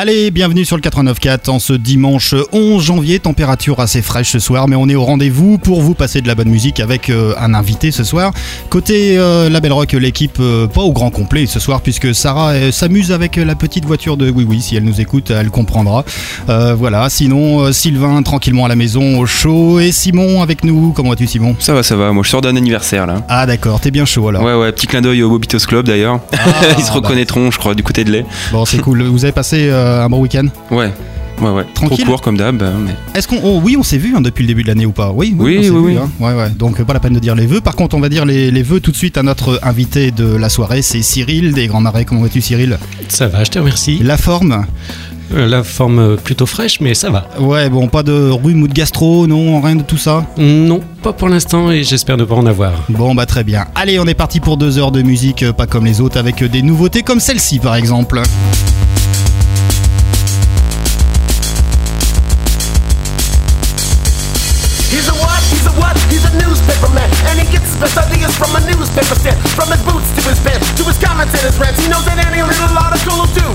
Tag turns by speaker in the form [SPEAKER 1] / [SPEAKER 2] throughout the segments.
[SPEAKER 1] Allez, bienvenue sur le 89.4 en ce dimanche 11 janvier, température assez fraîche ce soir, mais on est au rendez-vous pour vous passer de la bonne musique avec euh, un invité ce soir. Côté euh, La Belle Rock, l'équipe euh, pas au grand complet ce soir puisque Sarah euh, s'amuse avec la petite voiture de Oui Oui, si elle nous écoute, elle comprendra. Voilà, sinon Sylvain tranquillement à la maison au chaud et Simon avec nous. Comment vas-tu Simon?
[SPEAKER 2] Ça va, ça va. Moi, je sors d'un anniversaire là.
[SPEAKER 1] Ah d'accord, t'es bien chaud alors.
[SPEAKER 2] Ouais, ouais, petit clin d'œil au Bobitos Club d'ailleurs. Ils se
[SPEAKER 1] bah.
[SPEAKER 2] reconnaîtront, je crois, du côté de lait.
[SPEAKER 1] Bon, c'est cool. Vous avez passé un bon week-end
[SPEAKER 2] Ouais, ouais, ouais.
[SPEAKER 1] Tranquille.
[SPEAKER 2] Trop court comme d'hab, hein, mais.
[SPEAKER 1] Est-ce qu'on. oh, oui, on s'est vu hein, depuis le début de l'année ou pas? Oui,
[SPEAKER 2] Oui,
[SPEAKER 1] on s'est
[SPEAKER 2] oui,
[SPEAKER 1] vu,
[SPEAKER 2] oui.
[SPEAKER 1] hein. Ouais, ouais. Donc, euh, pas la peine de dire les vœux. Par contre, on va dire les, les vœux tout de suite à notre invité de la soirée. C'est Cyril des Grands Marais. Comment vas-tu, Cyril?
[SPEAKER 3] Ça va, je te remercie.
[SPEAKER 1] La forme?
[SPEAKER 3] Euh, La forme euh, plutôt fraîche, mais ça va.
[SPEAKER 1] Ouais, bon, pas de rhume ou de gastro, non, rien de tout ça?
[SPEAKER 3] Non, pas pour l'instant et j'espère ne pas en avoir.
[SPEAKER 1] Bon, bah très bien. Allez, on est parti pour deux heures de musique, euh, pas comme les autres, avec euh, des nouveautés comme celle-ci, par exemple.
[SPEAKER 4] From a newspaper stand. From his boots to his pants, to his comments and his rants. He knows that any little article will do.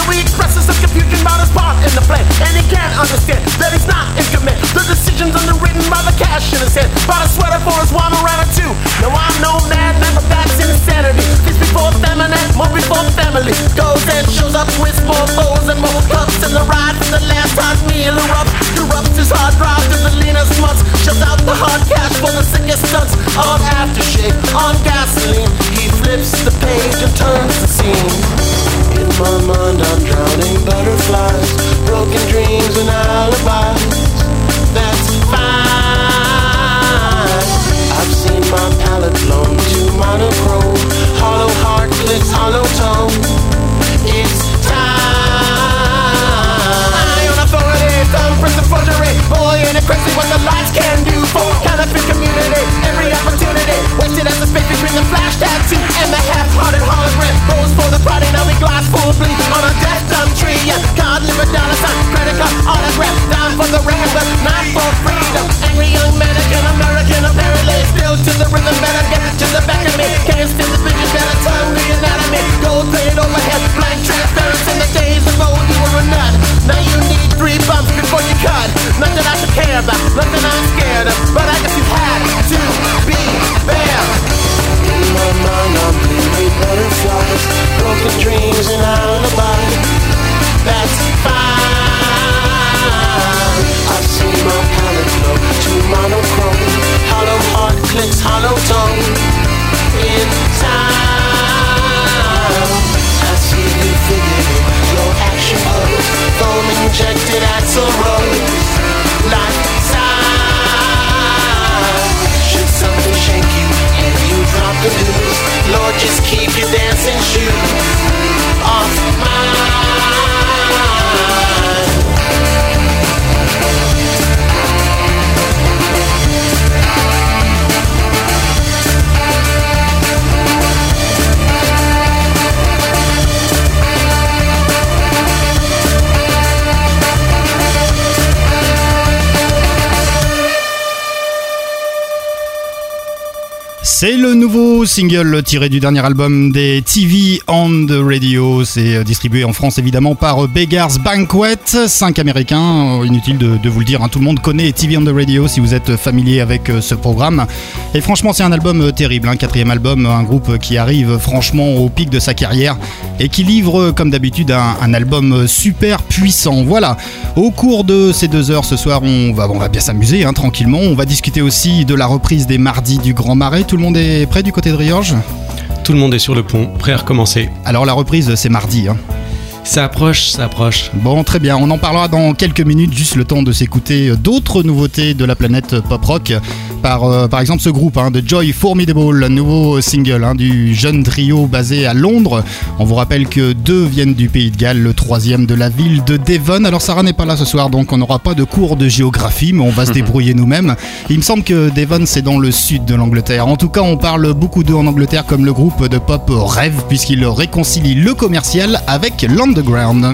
[SPEAKER 4] Though he expresses some confusion about his part in the plan. And he can't understand that he's not in command. The decision's underwritten by the cash in his hand. By the sweater for his one around two. No, I'm no madman, but that's insanity. Before feminine, more before family. Goes and shows up with more foes and more cups. And the ride from the last hot meal erupts. Corrupts his hard drive to the leanest months. Shuts out the hard cash for the sickest stunts. On aftershave, on gasoline. He flips the page and turns the scene. In my mind, I'm drowning butterflies, broken dreams and alibis. Opportunity wasted as the space between the flash tattoo and the half-hearted hologram. Rose for the party, now we glass full bleed on a death dumb tree. God, live a dollar sign, credit card, autograph, down for the record, but not for freedom. Angry young mannequin, American, apparently still to the rhythm. Better get to the back of me. Can't stand the vision, better turn the anatomy. Gold plated overhead, blank transparency in the days of old. You were a nut. Now you need three bumps before you cut. Nothing I should care about, nothing I'm scared of. But I guess you had to be there. My mind, I'm bleeding butterflies, broken dreams and alibis. That's fine. I've seen my palette flow to monochrome, hollow heart clicks, hollow tone. In time, I see you figure your action pose, foam injected rose, like just
[SPEAKER 1] nouveau single tiré du dernier album des TV on the Radio. C'est euh, distribué en France évidemment par euh, Beggars Banquet. 5 américains, Euh, inutile de, vous le dire, hein. tout le monde connaît TV on the Radio si vous êtes familier avec ce programme. Et franchement, c'est un album terrible, un quatrième album, un groupe qui arrive franchement au pic de sa carrière et qui livre comme d'habitude un, album super puissant. Voilà, au cours de ces deux heures ce soir, on va, on va bien s'amuser hein, tranquillement. On va discuter aussi de la reprise des mardis du Grand Marais. Tout le monde est prêt du côté de Riorges
[SPEAKER 3] Tout le monde est sur le pont, prêt à recommencer.
[SPEAKER 1] Alors la reprise, c'est mardi. hein.
[SPEAKER 3] Ça approche, ça approche.
[SPEAKER 1] Bon, très bien, on en parlera dans quelques minutes, juste le temps de s'écouter d'autres nouveautés de la planète pop rock. Par, euh, par exemple ce groupe hein, de Joy Formidable, nouveau single hein, du jeune trio basé à Londres. On vous rappelle que deux viennent du pays de Galles, le troisième de la ville de Devon. Alors Sarah n'est pas là ce soir, donc on n'aura pas de cours de géographie, mais on va se débrouiller nous-mêmes. Il me semble que Devon c'est dans le sud de l'Angleterre. En tout cas, on parle beaucoup d'eux en Angleterre comme le groupe de pop Rêve, puisqu'il réconcilie le commercial avec l'underground.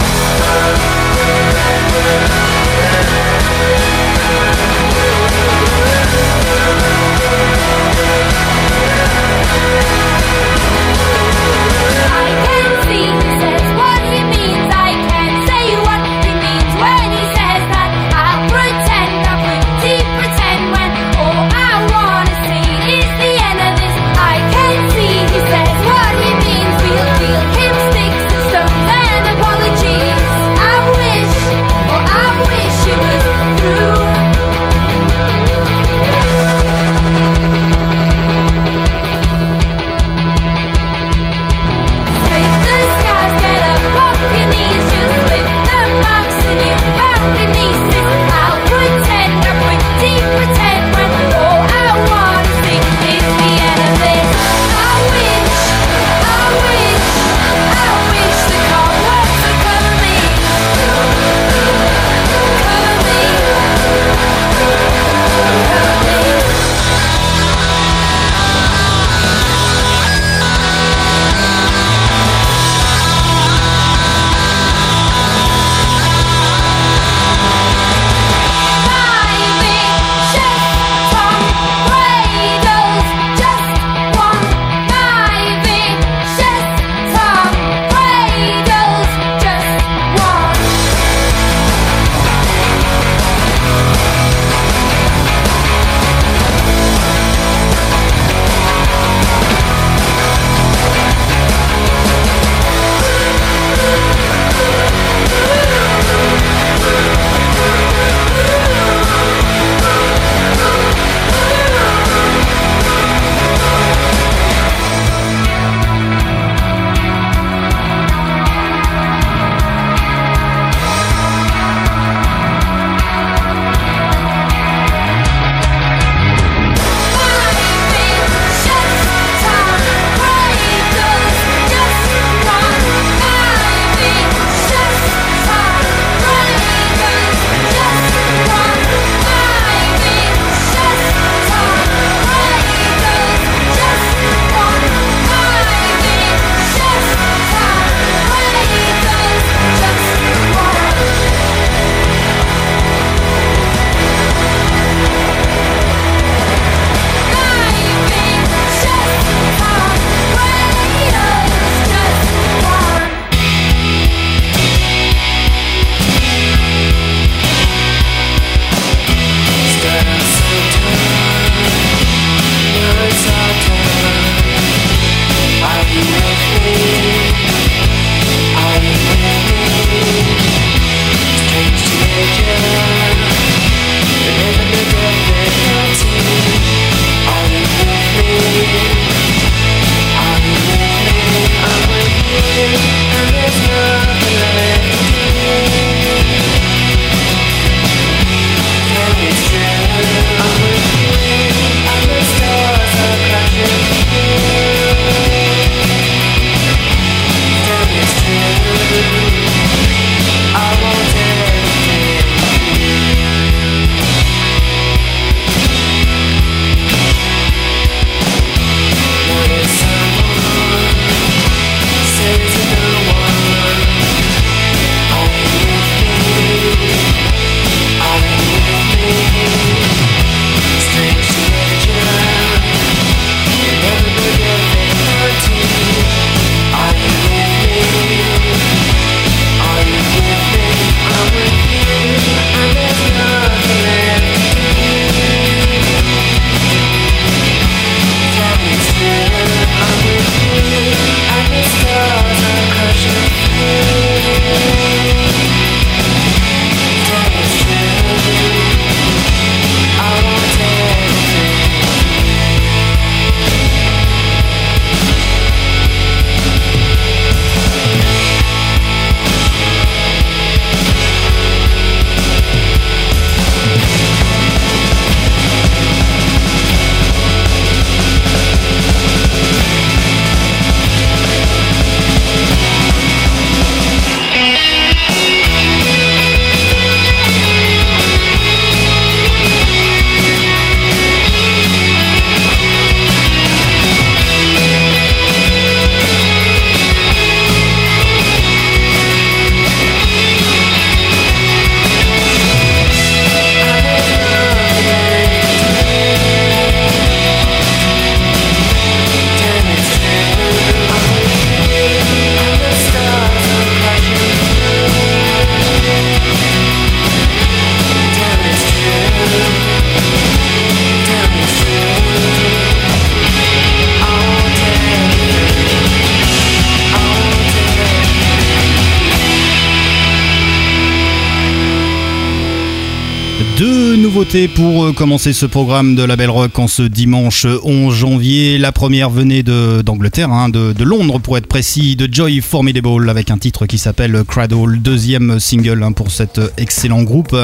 [SPEAKER 1] Pour euh, commencer ce programme de la Belle Rock en ce dimanche 11 janvier. La première venait d'Angleterre, hein, de, Londres pour être précis, de Joy Formidable avec un titre qui s'appelle Cradle, deuxième single hein, pour cet excellent groupe.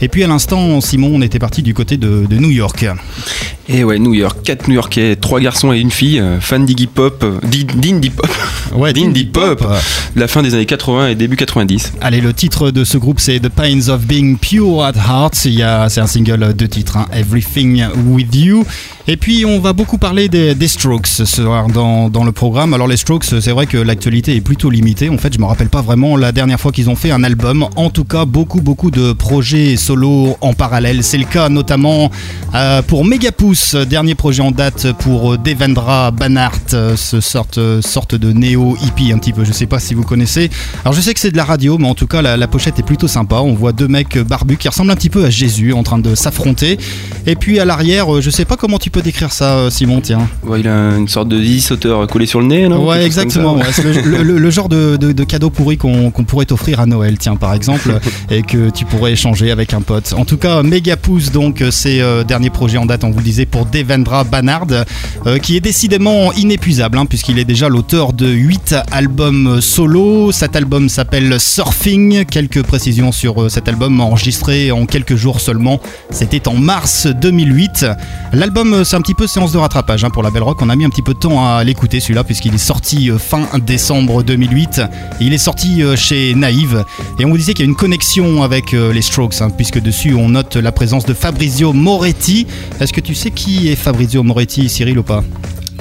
[SPEAKER 1] Et puis à l'instant, Simon, on était parti du côté de, New York.
[SPEAKER 2] Et ouais, New York, quatre New Yorkais, trois garçons et une fille, euh, fans d'Iggy Pop, euh, d'I- d'indie pop,
[SPEAKER 1] Ouais,
[SPEAKER 2] d'indie pop, de la fin des années 80 et début 90.
[SPEAKER 1] Allez, le titre de ce groupe c'est The Pains of Being Pure at Heart. Il y a, c'est un single de titre, hein, Everything With You. Et puis on va beaucoup parler des, Strokes ce soir dans, dans le programme. Alors les Strokes, c'est vrai que l'actualité est plutôt limitée. En fait, je me rappelle pas vraiment la dernière fois qu'ils ont fait un album. En tout cas, beaucoup beaucoup de projets solo en parallèle. C'est le cas notamment euh, pour Megapousse, dernier projet en date pour Devendra Banhart, euh, ce sorte, sorte de néo hippie un petit peu. Je sais pas si vous connaissez. Alors je sais que c'est de la radio, mais en tout cas la, pochette est plutôt sympa. On voit deux mecs barbus qui ressemblent un petit peu à Jésus en train de s'affronter. Et puis à l'arrière, euh, je sais pas comment tu peux décrire ça, euh, Simon. Tiens.
[SPEAKER 2] Ouais, il a une sorte de zizi sauteur collé sur le nez, là
[SPEAKER 1] Ouais, exactement.
[SPEAKER 2] ça.
[SPEAKER 1] ouais. C'est le, le- le genre de, de- de cadeau pourri qu'on pourrait t'offrir à Noël, tiens, par exemple, et que tu pourrais échanger avec un pote. En tout cas, Méga Pouce, donc, c'est euh, dernier projet en date, on vous le disait, pour Devendra Banhard, euh, qui est décidément inépuisable, hein, puisqu'il est déjà l'auteur de 8 albums solo. Cet album s'appelle Surfing. Quelques précisions sur euh, cet album enregistré en quelques jours seulement. C'était en mars 2008. L'album, c'est un petit peu séance de rattrapage hein, pour la Belle Rock. On a mis un petit peu de temps à l'écouter celui-là, puisqu'il est sorti euh, fin décembre 2008. Et il est sorti euh, chez Naïve. Et on vous disait qu'il y a une connexion avec euh, les Strokes, hein, puisque dessus on note la présence de Fabrizio Moretti. Est-ce que tu sais qui est Fabrizio Moretti, Cyril, ou pas?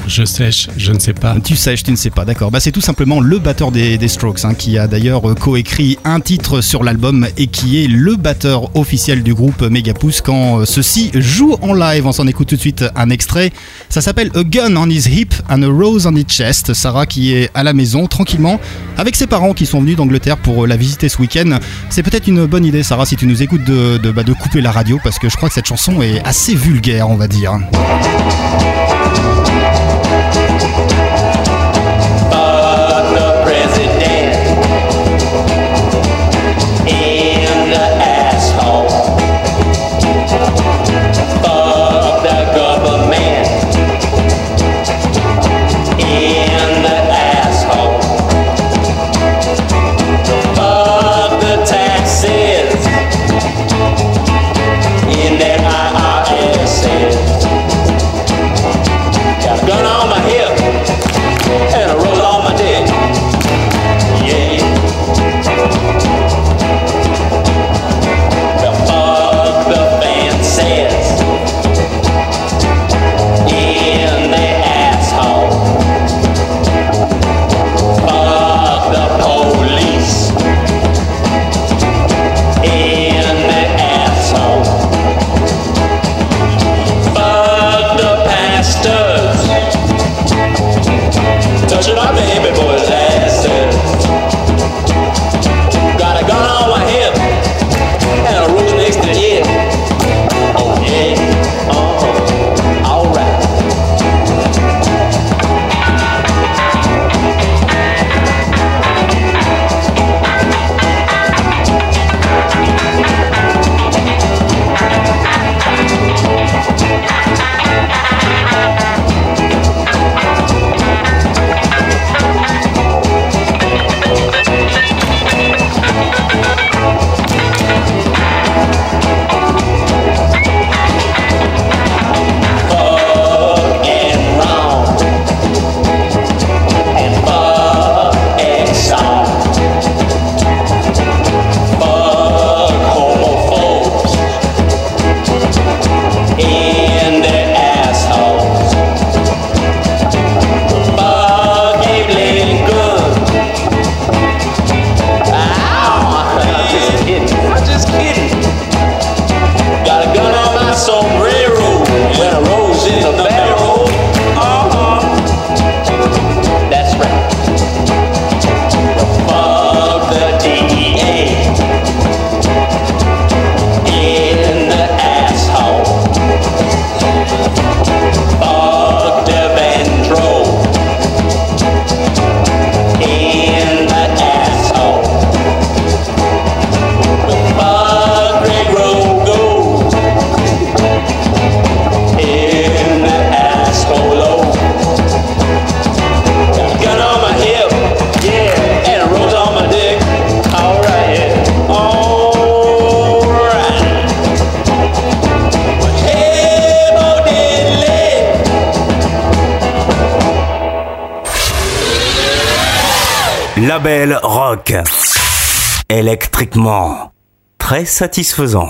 [SPEAKER 3] Je sèche, je ne sais pas.
[SPEAKER 1] tu sais, tu ne sais pas, d'accord. Bah, c'est tout simplement le batteur des, Strokes hein, qui a d'ailleurs euh, coécrit un titre sur l'album et qui est le batteur officiel du groupe Megapousse quand euh, ceux-ci jouent en live. On s'en écoute tout de suite un extrait. Ça s'appelle A Gun on His Hip and a Rose on His Chest. Sarah qui est à la maison tranquillement avec ses parents qui sont venus d'Angleterre pour euh, la visiter ce week-end. C'est peut-être une bonne idée, Sarah, si tu nous écoutes, de, de, bah, de couper la radio parce que je crois que cette chanson est assez vulgaire, on va dire.
[SPEAKER 5] Électriquement. Très satisfaisant.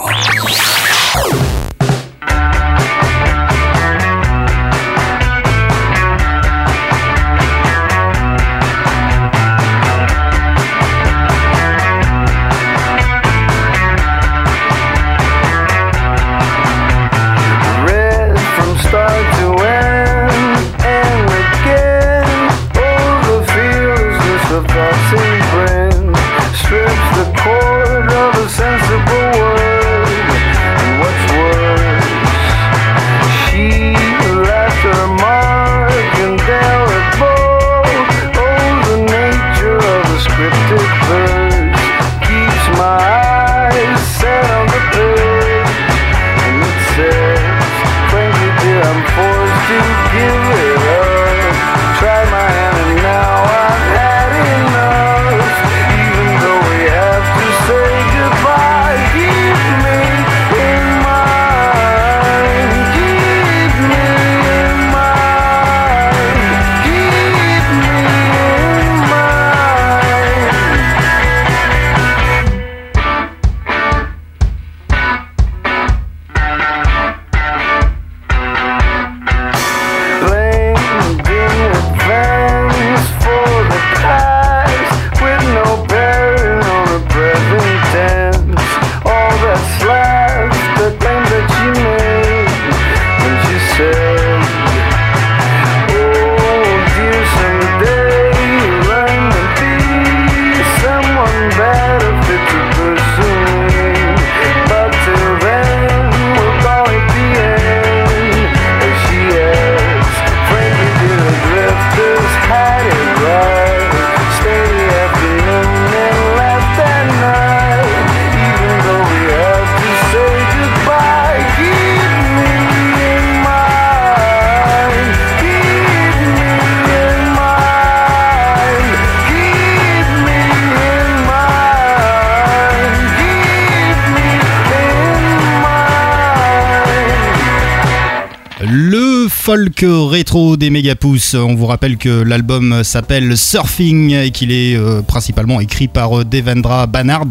[SPEAKER 1] Folk rétro des Megapouces. On vous rappelle que l'album s'appelle Surfing et qu'il est euh, principalement écrit par euh, Devendra Banard.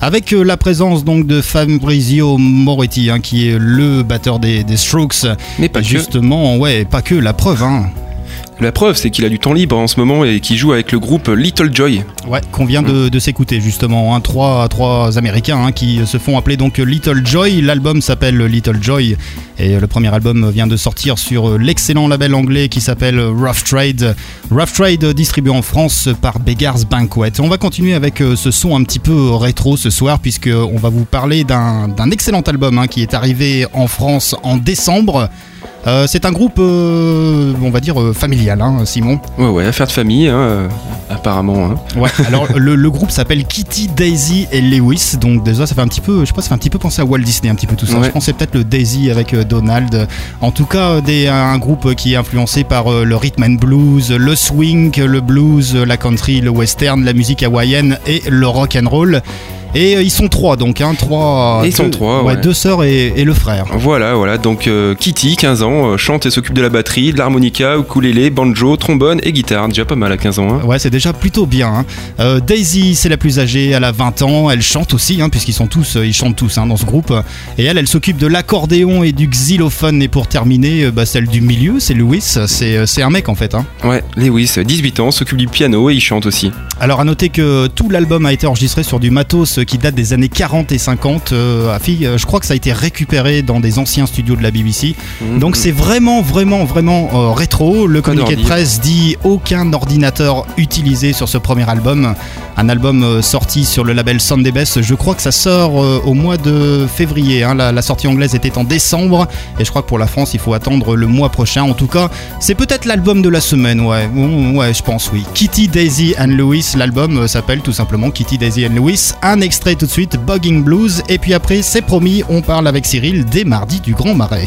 [SPEAKER 1] Avec euh, la présence donc de Fabrizio Moretti, hein, qui est le batteur des, des Strokes.
[SPEAKER 2] Mais pas que.
[SPEAKER 1] Justement, ouais, pas que, la preuve. Hein.
[SPEAKER 2] La preuve, c'est qu'il a du temps libre en ce moment et qu'il joue avec le groupe Little Joy.
[SPEAKER 1] Ouais, qu'on vient de, s'écouter justement. Hein, trois, trois Américains hein, qui se font appeler donc Little Joy. L'album s'appelle Little Joy et le premier album vient de sortir sur l'excellent label anglais qui s'appelle Rough Trade. Rough Trade distribué en France par Beggars Banquet. On va continuer avec euh, ce son un petit peu rétro ce soir puisque on va vous parler d'un d'un excellent album hein, qui est arrivé en France en décembre. Euh, c'est un groupe, euh, on va dire, euh, familial, hein, Simon.
[SPEAKER 2] Ouais, ouais, affaire de famille, hein, euh, apparemment. hein.
[SPEAKER 1] Ouais, alors le, le groupe s'appelle Kitty, Daisy et Lewis, donc déjà ça fait un petit peu, je sais pas, ça fait un petit peu penser à Walt Disney, un petit peu tout ça.
[SPEAKER 2] Ouais.
[SPEAKER 1] Je pensais peut-être le Daisy avec euh, Donald. En tout cas, euh, des, un groupe qui est influencé par le rhythm and blues, le swing, le blues, la country, le western, la musique hawaïenne et le rock and roll. Et euh, ils sont trois donc, hein, trois.
[SPEAKER 2] Ils sont
[SPEAKER 1] deux-
[SPEAKER 2] trois, ouais.
[SPEAKER 1] deux sœurs et, et le frère.
[SPEAKER 2] Voilà, voilà. Donc euh, Kitty, 15 ans, euh, chante et s'occupe de la batterie, de l'harmonica, ukulélé, banjo, trombone et guitare. Déjà pas mal à 15 ans. hein.
[SPEAKER 1] Ouais, c'est déjà plutôt bien. hein. Daisy, c'est la plus âgée, elle a 20 ans, elle chante aussi, hein, puisqu'ils sont tous, ils chantent tous hein, dans ce groupe. Et elle, elle s'occupe de l'accordéon et du xylophone. Et pour terminer, bah, celle du milieu, c'est euh, c'est un mec en fait. hein.
[SPEAKER 2] Ouais, Lewis, 18 ans, s'occupe du piano et il chante aussi.
[SPEAKER 1] Alors à noter que tout l'album a été enregistré sur du matos qui date des années 40 et 50. Euh, à fille, euh, je crois que ça a été récupéré dans des anciens studios de la BBC. Donc c'est vraiment, vraiment, vraiment euh, rétro. Le
[SPEAKER 2] Pas
[SPEAKER 1] communiqué de presse dit aucun ordinateur utilisé sur ce premier album. Un album sorti sur le label Sunday Best. Je crois que ça sort au mois de février. hein. La, la sortie anglaise était en décembre. Et je crois que pour la France, il faut attendre le mois prochain. En tout cas, c'est peut-être l'album de la semaine. Ouais, Mm, ouais, je pense, oui. Kitty, Daisy and Lewis. L'album s'appelle tout simplement Kitty, Daisy and Lewis. Un extrait tout de suite, Bugging Blues. Et puis après, c'est promis, on parle avec Cyril dès mardi du Grand Marais.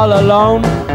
[SPEAKER 6] All alone.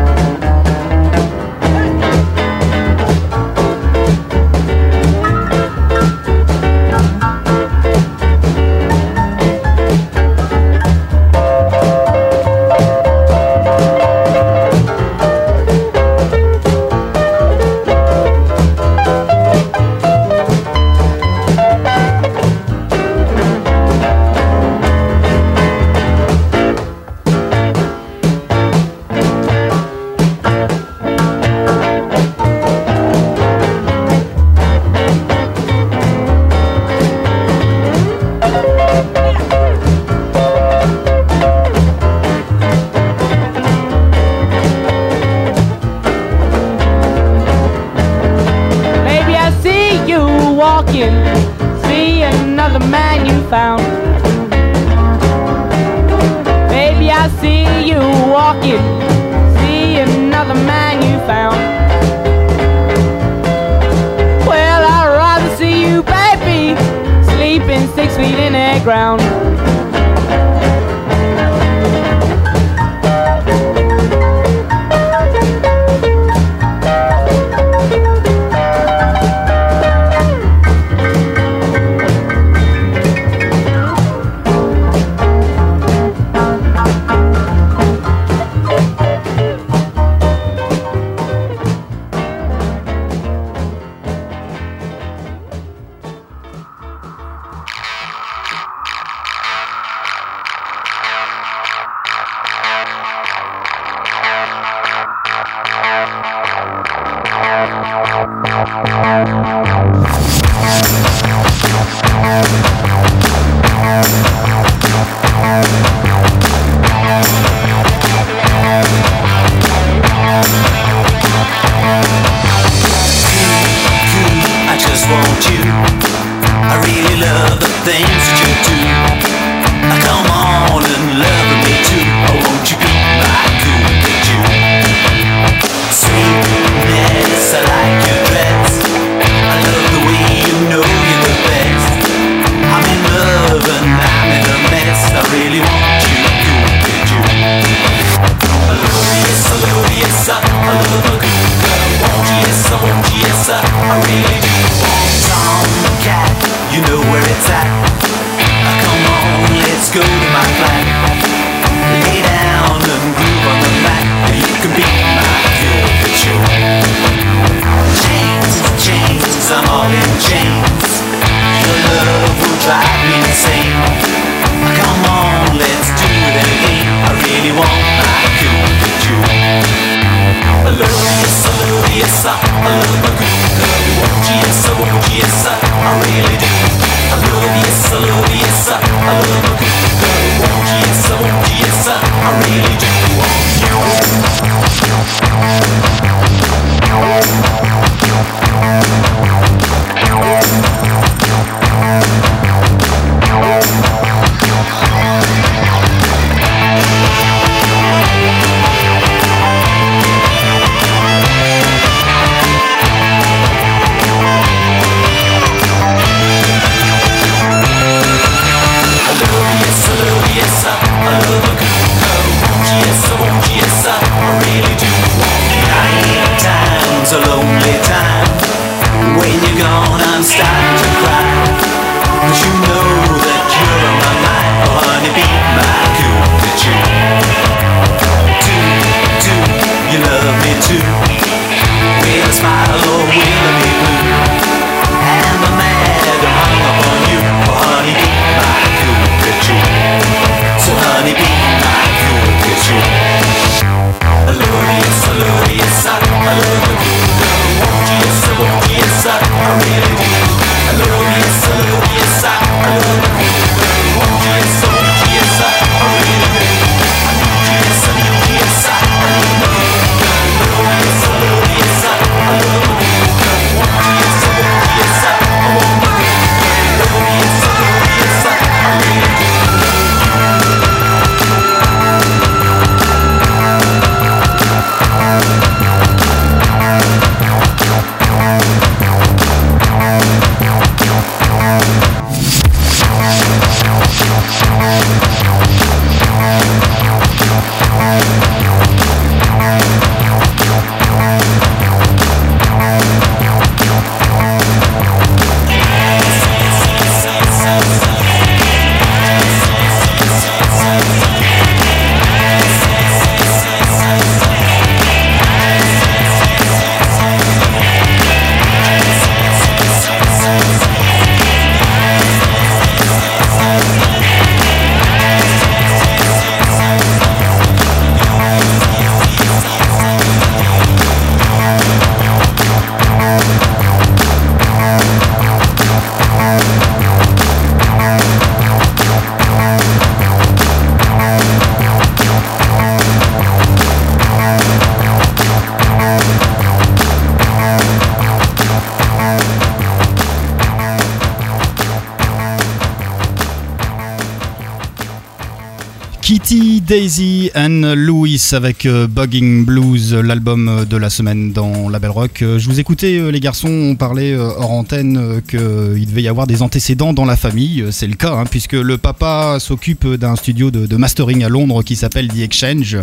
[SPEAKER 1] Daisy and Avec euh, Bugging Blues, l'album de la semaine dans la Belle Rock. Euh, Je vous écoutais, euh, les garçons, on parlait euh, hors antenne euh, qu'il devait y avoir des antécédents dans la famille. Euh, C'est le cas, hein, puisque le papa s'occupe d'un studio de, de mastering à Londres qui s'appelle The Exchange.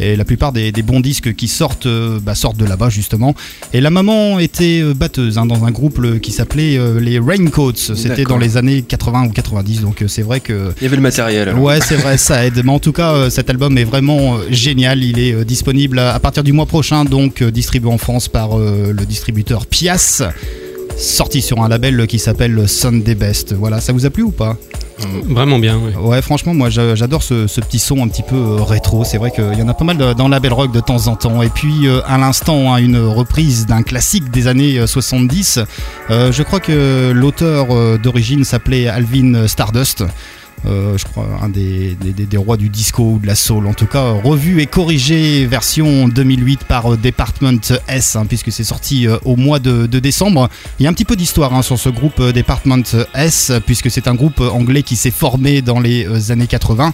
[SPEAKER 1] Et la plupart des, des bons disques qui sortent, euh, bah, sortent de là-bas, justement. Et la maman était euh, batteuse hein, dans un groupe qui s'appelait euh, les Raincoats. C'était dans les années 80 ou 90, donc euh, c'est vrai que.
[SPEAKER 2] Il y avait le matériel. alors.
[SPEAKER 1] Ouais, c'est vrai, ça aide. Mais en tout cas, euh, cet album est vraiment euh, génial. Il est euh, disponible à partir du mois prochain, donc euh, distribué en France par euh, le distributeur Pias. Sorti sur un label qui s'appelle Sunday Best. Voilà, ça vous a plu ou pas?
[SPEAKER 3] Vraiment bien. ouais.
[SPEAKER 1] Ouais, franchement, moi j'a- j'adore ce, ce petit son un petit peu rétro. C'est vrai qu'il y en a pas mal dans la Belle Rock de temps en temps. Et puis, à l'instant, hein, une reprise d'un classique des années euh, 70. Euh, je crois que l'auteur d'origine s'appelait Alvin Stardust. Euh, je crois un des, des- des- rois du disco ou de la soul. En tout cas revu et corrigé version 2008 par euh, Department S hein, puisque c'est sorti euh, au mois de, décembre. Il y a un petit peu d'histoire hein, sur ce groupe Department S puisque c'est un groupe anglais qui s'est formé dans les années 80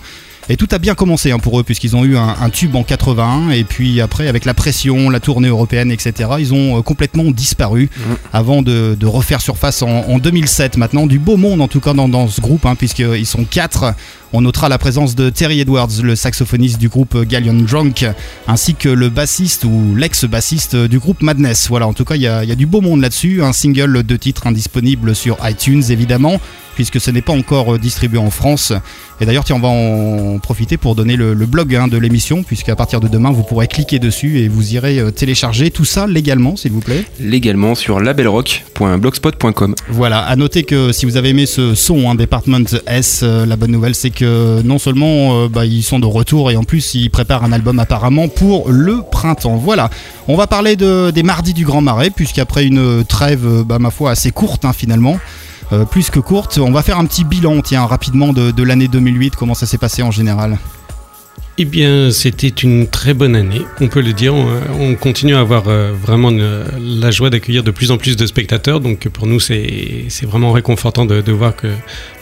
[SPEAKER 1] et tout a bien commencé hein, pour eux puisqu'ils ont eu un, un tube en 81 et puis après avec la pression, la tournée européenne, etc. Ils ont euh, complètement disparu avant de, de refaire surface en, en 2007. Maintenant du beau monde en tout cas dans, dans ce groupe hein, puisqu'ils sont quatre. On notera la présence de Terry Edwards, le saxophoniste du groupe Galleon Drunk, ainsi que le bassiste ou l'ex-bassiste du groupe Madness. Voilà, en tout cas, il y, a il y a du beau monde là-dessus. Un single de titre indisponible sur iTunes, évidemment, puisque ce n'est pas encore euh, distribué en France. Et d'ailleurs, tiens, on va en profiter pour donner le, le blog hein, de l'émission, puisqu'à partir de demain, vous pourrez cliquer dessus et vous irez euh, télécharger tout ça légalement, s'il vous plaît.
[SPEAKER 2] Légalement sur labelrock.blogspot.com.
[SPEAKER 1] Voilà, à noter que si vous avez aimé ce son, hein, Department S, euh, la bonne nouvelle c'est que non seulement euh, bah, ils sont de retour et en plus ils préparent un album apparemment pour le printemps. Voilà, on va parler de, des mardis du Grand Marais, puisqu'après une trêve, euh, bah, ma foi, assez courte hein, finalement. euh, plus que courte, on va faire un petit bilan, tiens, rapidement de, de l'année 2008, comment ça s'est passé en général.
[SPEAKER 3] Eh bien, c'était une très bonne année, on peut le dire. On, on continue à avoir euh, vraiment la joie d'accueillir de plus en plus de spectateurs. Donc, pour nous, c'est vraiment réconfortant de, de voir que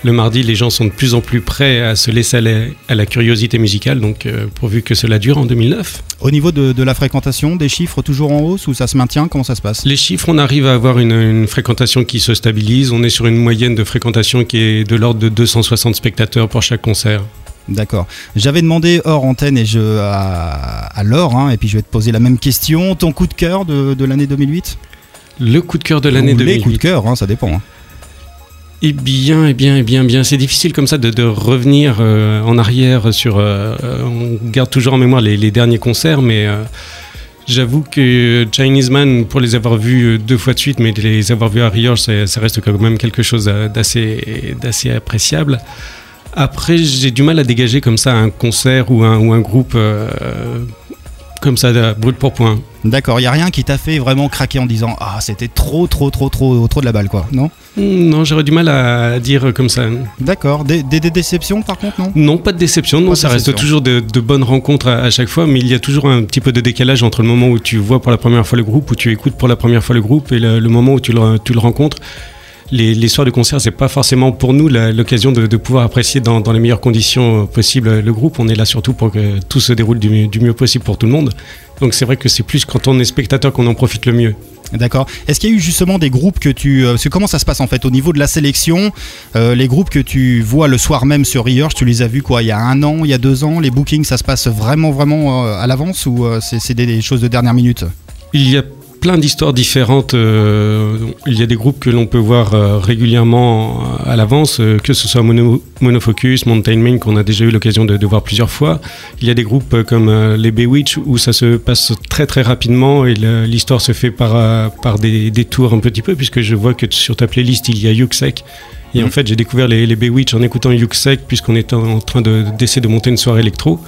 [SPEAKER 3] le mardi, les gens sont de plus en plus prêts à se laisser aller à la curiosité musicale. Donc, euh, pourvu que cela dure en 2009.
[SPEAKER 1] Au niveau de, de la fréquentation, des chiffres toujours en hausse ou ça se maintient? Comment ça se passe?
[SPEAKER 3] Les chiffres, on arrive à avoir une, une fréquentation qui se stabilise. On est sur une moyenne de fréquentation qui est de l'ordre de 260 spectateurs pour chaque concert.
[SPEAKER 1] D'accord. J'avais demandé hors antenne et je, à, à Laure, hein, et puis je vais te poser la même question. Ton coup de cœur de, de l'année 2008
[SPEAKER 3] Le coup de cœur de l'année
[SPEAKER 1] Ou les
[SPEAKER 3] 2008.
[SPEAKER 1] coups de cœur, hein, ça dépend. hein.
[SPEAKER 3] Eh bien, eh bien, eh bien, eh bien. C'est difficile comme ça de, de revenir euh, en arrière sur. euh, euh, on garde toujours en mémoire les, les derniers concerts, mais euh, j'avoue que Chinese Man, pour les avoir vus deux fois de suite, mais les avoir vus à Rio, ça, ça reste quand même quelque chose d'assez, d'assez appréciable. Après, j'ai du mal à dégager comme ça un concert ou un, ou un groupe euh, comme ça, brut pour point.
[SPEAKER 1] D'accord, il n'y a rien qui t'a fait vraiment craquer en disant Ah, c'était trop, trop, trop, trop, trop de la balle, quoi. Non?
[SPEAKER 3] Hmm, Non, j'aurais du mal à dire comme ça.
[SPEAKER 1] D'accord. Des, des- des déceptions, par contre, non?
[SPEAKER 3] Non, pas de déception. Non,
[SPEAKER 1] Pas
[SPEAKER 3] ça reste toujours de, de bonnes rencontres à, à chaque fois, mais il y a toujours un petit peu de décalage entre le moment où tu vois pour la première fois le groupe, où tu écoutes pour la première fois le groupe, et le, le moment où tu le, tu le rencontres. Les, les soirs de concert, c'est pas forcément pour nous l'occasion de, de pouvoir apprécier dans, dans les meilleures conditions euh, possibles le groupe. On est là surtout pour que tout se déroule du, mieux- du mieux possible pour tout le monde. Donc c'est vrai que c'est plus quand on est spectateur qu'on en profite le mieux.
[SPEAKER 1] D'accord. Est-ce qu'il y a eu justement des groupes que tu. euh, Parce que comment ça se passe en fait Au niveau de la sélection, euh, les groupes que tu vois le soir même sur Rehearse, tu les as vus quoi Il y a un an, il y a deux ans Les bookings, ça se passe vraiment, vraiment euh, à l'avance ou euh, c'est c'est des, des choses de dernière minute?
[SPEAKER 3] Il y a plein d'histoires différentes. euh, il y a des groupes que l'on peut voir euh, régulièrement à l'avance, euh, que ce soit Mono- Monofocus, Mountain Main, qu'on a déjà eu l'occasion de, de voir plusieurs fois. Il y a des groupes euh, comme euh, les Bewitch où ça se passe très très rapidement et l'histoire se fait par, euh, par des, des tours un petit peu, puisque je vois que sur ta playlist il y a Yuxek. Et en fait, j'ai découvert les, les Bewitch en écoutant Yuxek, puisqu'on était en train de- d'essayer de monter une soirée électro.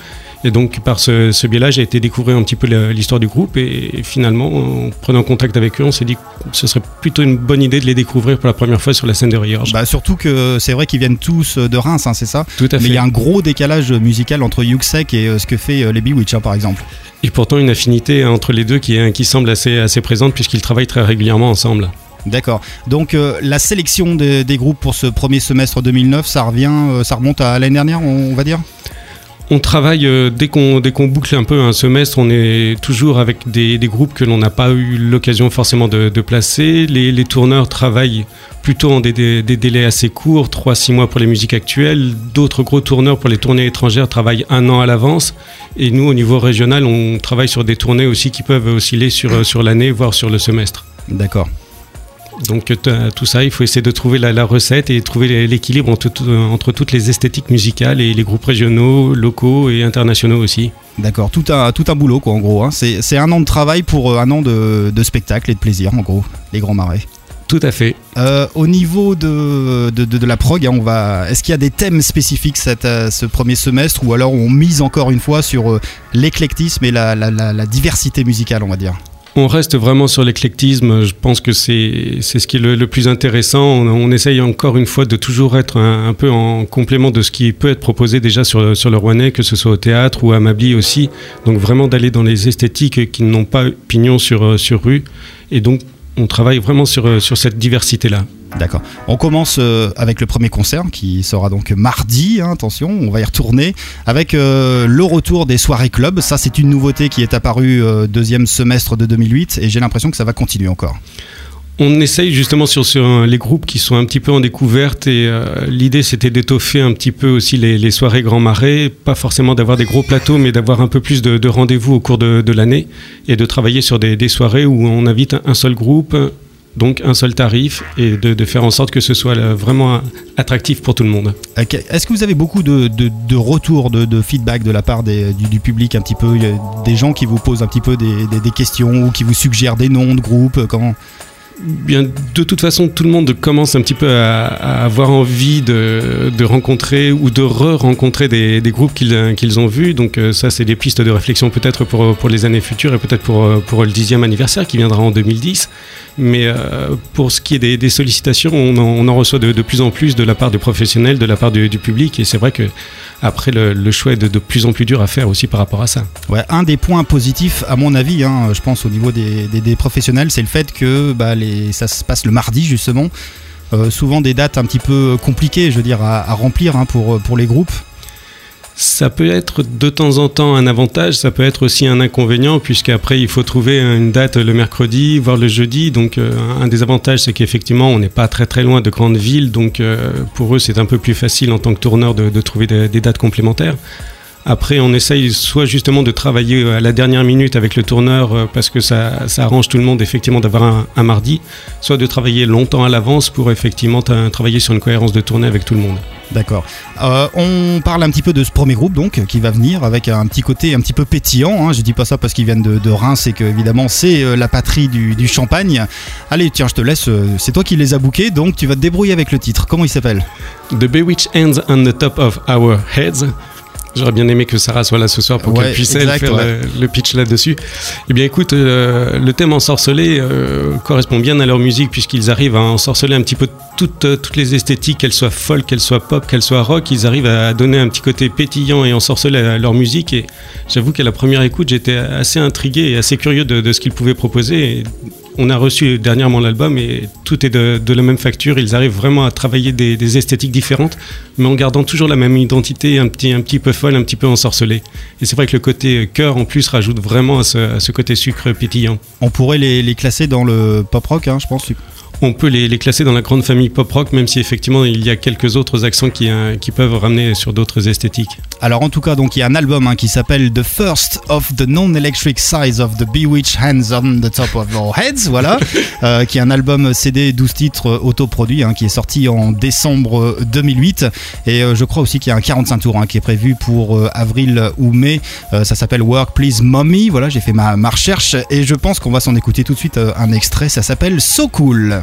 [SPEAKER 3] Et donc, par ce, ce biais-là, j'ai été découvrir un petit peu l'histoire du groupe. Et, finalement, en prenant contact avec eux, on s'est dit que ce serait plutôt une bonne idée de les découvrir pour la première fois sur la scène de Riorge.
[SPEAKER 1] Bah surtout que c'est vrai qu'ils viennent tous euh, de Reims, hein, c'est ça
[SPEAKER 3] Tout à
[SPEAKER 1] Mais
[SPEAKER 3] fait.
[SPEAKER 1] il y a un gros décalage musical entre Yuxek et euh, ce que fait euh, les Bewitch, hein, par exemple.
[SPEAKER 3] Et pourtant, une affinité entre les deux qui, est- qui semble assez, assez présente, puisqu'ils travaillent très régulièrement ensemble.
[SPEAKER 1] D'accord. Donc euh, la sélection des, des groupes pour ce premier semestre 2009, ça revient, euh, ça remonte à l'année dernière, on, on va dire?
[SPEAKER 3] On travaille euh, dès qu'on dès qu'on boucle un peu un semestre, on est toujours avec des, des groupes que l'on n'a pas eu l'occasion forcément de, placer. Les, les tourneurs travaillent plutôt en des, des- des délais assez courts, 3-6 mois pour les musiques actuelles. D'autres gros tourneurs pour les tournées étrangères travaillent un an à l'avance. Et nous, au niveau régional, on travaille sur des tournées aussi qui peuvent osciller sur, euh, sur l'année, voire sur le semestre.
[SPEAKER 1] D'accord.
[SPEAKER 3] Donc euh, tout ça, il faut essayer de trouver la, la recette et trouver l'équilibre entre, tout- entre toutes les esthétiques musicales et les groupes régionaux, locaux et internationaux aussi.
[SPEAKER 1] D'accord, tout un, tout un boulot quoi en gros. hein. C'est un an de travail pour euh, un an de, de spectacle et de plaisir en gros, les grands marais.
[SPEAKER 3] Tout à fait.
[SPEAKER 1] Euh, au niveau de, de, de- de la prog, hein, on va. Est-ce qu'il y a des thèmes spécifiques cette, ce premier semestre ou alors on mise encore une fois sur l'éclectisme et la, la- la- la diversité musicale, on va dire?
[SPEAKER 3] On reste vraiment sur l'éclectisme. Je pense que c'est ce qui est le, plus intéressant. On, essaye encore une fois de toujours être un, peu en complément de ce qui peut être proposé déjà sur, sur le Rouennais, que ce soit au théâtre ou à Mably aussi. Donc vraiment d'aller dans les esthétiques qui n'ont pas pignon sur, sur rue. Et donc on travaille vraiment sur, euh, sur cette diversité-là.
[SPEAKER 1] D'accord. On commence euh, avec le premier concert qui sera donc mardi, hein, attention, on va y retourner, avec euh, le retour des soirées club. Ça, c'est une nouveauté qui est apparue deuxième semestre de 2008 et j'ai l'impression que ça va continuer encore.
[SPEAKER 3] On essaye justement sur, euh, les groupes qui sont un petit peu en découverte et euh, l'idée c'était d'étoffer un petit peu aussi les, soirées Grand Marais, pas forcément d'avoir des gros plateaux mais d'avoir un peu plus de, de rendez-vous au cours de, l'année et de travailler sur des, soirées où on invite un, seul groupe, donc un seul tarif et de, faire en sorte que ce soit euh, vraiment attractif pour tout le monde.
[SPEAKER 1] Est-ce que vous avez beaucoup de, retours, de, feedback de la part du, public un petit peu? Des gens qui vous posent un petit peu des, questions ou qui vous suggèrent des noms de groupes comment
[SPEAKER 3] De toute façon, tout le monde commence un petit peu à, avoir envie de, rencontrer ou de re-rencontrer des, groupes qu'ils ont vus. Donc euh, ça, c'est des pistes de réflexion peut-être pour, les années futures et peut-être pour, euh, pour le dixième anniversaire qui viendra en 2010. Mais euh, pour ce qui est des, sollicitations, on en, reçoit de, plus en plus de la part des professionnels, de la part du, public. Et c'est vrai que après, le, choix est de, plus en plus dur à faire aussi par rapport à ça.
[SPEAKER 1] Ouais, un des points positifs, à mon avis, hein, je pense au niveau des professionnels, c'est le fait que bah, les, ça se passe le mardi justement. Euh, souvent des dates un petit peu compliquées, je veux à, remplir hein, pour, les groupes.
[SPEAKER 3] Ça peut être de temps en temps un avantage, ça peut être aussi un inconvénient, puisqu'après il faut trouver une date le mercredi, voire le jeudi. Donc euh, un des avantages, c'est qu'effectivement on n'est pas très très loin de grandes villes, donc euh, pour eux c'est un peu plus facile en tant que tourneur de, trouver des dates complémentaires. Après, on essaye soit justement de travailler à la dernière minute avec le tourneur euh, parce que ça, ça arrange tout le monde effectivement d'avoir un, un mardi, soit de travailler longtemps à l'avance pour effectivement tra- travailler sur une cohérence de tournée avec tout le monde.
[SPEAKER 1] D'accord. Euh, on parle un petit peu de ce premier groupe donc qui va venir avec un petit côté un petit peu pétillant. Hein. Je dis pas ça parce qu'ils viennent de, de Reims et que évidemment c'est euh, la patrie du, du champagne. Allez, tiens, je te laisse. euh, C'est toi qui les as bookés, donc tu vas te débrouiller avec le titre. Comment il s'appelle?
[SPEAKER 3] The Bewitched Hands on the Top of Our Heads. J'aurais bien aimé que Sarah soit là ce soir pour
[SPEAKER 1] Ouais,
[SPEAKER 3] qu'elle puisse elle, faire
[SPEAKER 1] ouais.
[SPEAKER 3] le, le pitch là-dessus. Eh bien écoute, euh, le thème ensorcelé euh, correspond bien à leur musique puisqu'ils arrivent à ensorceler un petit peu toutes, euh, toutes les esthétiques, qu'elles soient folk, qu'elles soient pop, qu'elles soient rock. Ils arrivent à donner un petit côté pétillant et ensorceler à leur musique. Et j'avoue qu'à la première écoute, j'étais assez intrigué et assez curieux de, de ce qu'ils pouvaient proposer. Et on a reçu dernièrement l'album et tout est de, la même facture. Ils arrivent vraiment à travailler des, esthétiques différentes, mais en gardant toujours la même identité, un petit, un petit peu folle, un petit peu ensorcelée. Et c'est vrai que le côté cœur en plus rajoute vraiment à ce, côté sucre pétillant.
[SPEAKER 1] On pourrait les, les classer dans le pop rock, hein, je pense.
[SPEAKER 3] On peut les, les classer dans la grande famille pop rock, même si effectivement il y a quelques autres accents qui, euh, qui peuvent ramener sur d'autres esthétiques.
[SPEAKER 1] Alors en tout cas, donc il y a un album hein, qui s'appelle The First of the Non-Electric Size of the Bewitched Hands on the Top of Our Heads, voilà, euh, qui est un album CD 12 titres euh, autoproduit, hein, qui est sorti en décembre euh, 2008, et euh, je crois aussi qu'il y a un 45 tours hein, qui est prévu pour euh, avril ou mai. Ça s'appelle Work Please Mommy. Voilà, j'ai fait ma, ma recherche et je pense qu'on va s'en écouter tout de suite un extrait. Ça s'appelle So Cool.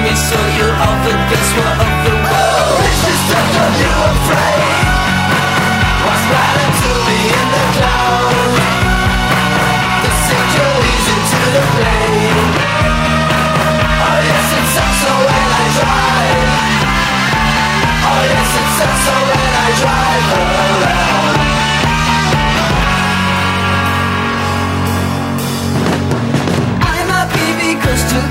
[SPEAKER 7] So you offer this, we're of the world Is this stuff of you afraid? What's matter to me in the cloud? The sick leads into the blame Oh yes, it sucks so when I drive Oh yes, it sucks so when I drive around I might be
[SPEAKER 1] because to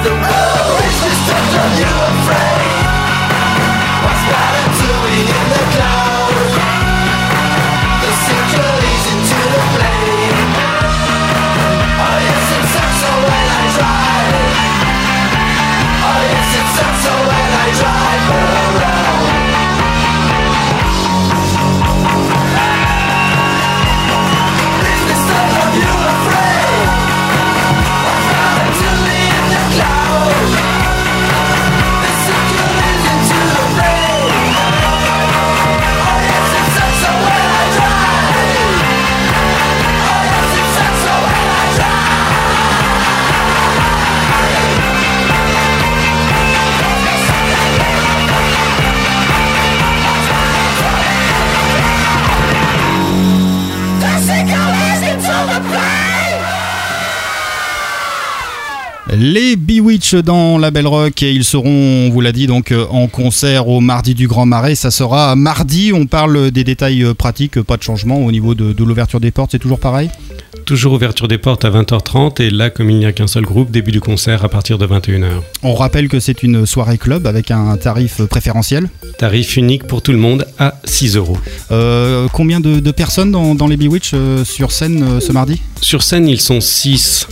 [SPEAKER 1] Dans la Belle Rock et ils seront, on vous l'a dit, donc euh, en concert au mardi du Grand Marais. Ça sera mardi. On parle des détails euh, pratiques, pas de changement au niveau de, de l'ouverture des portes. C'est toujours pareil?
[SPEAKER 3] Toujours ouverture des portes à 20h30 et là, comme il n'y a qu'un seul groupe, début du concert à partir de 21h.
[SPEAKER 1] On rappelle que c'est une soirée club avec un tarif préférentiel.
[SPEAKER 3] Tarif unique pour tout le monde à 6 euros.
[SPEAKER 1] Euh, combien de, de personnes dans, dans les Bewitch euh, sur scène euh, ce mardi?
[SPEAKER 3] Sur scène, ils sont 6.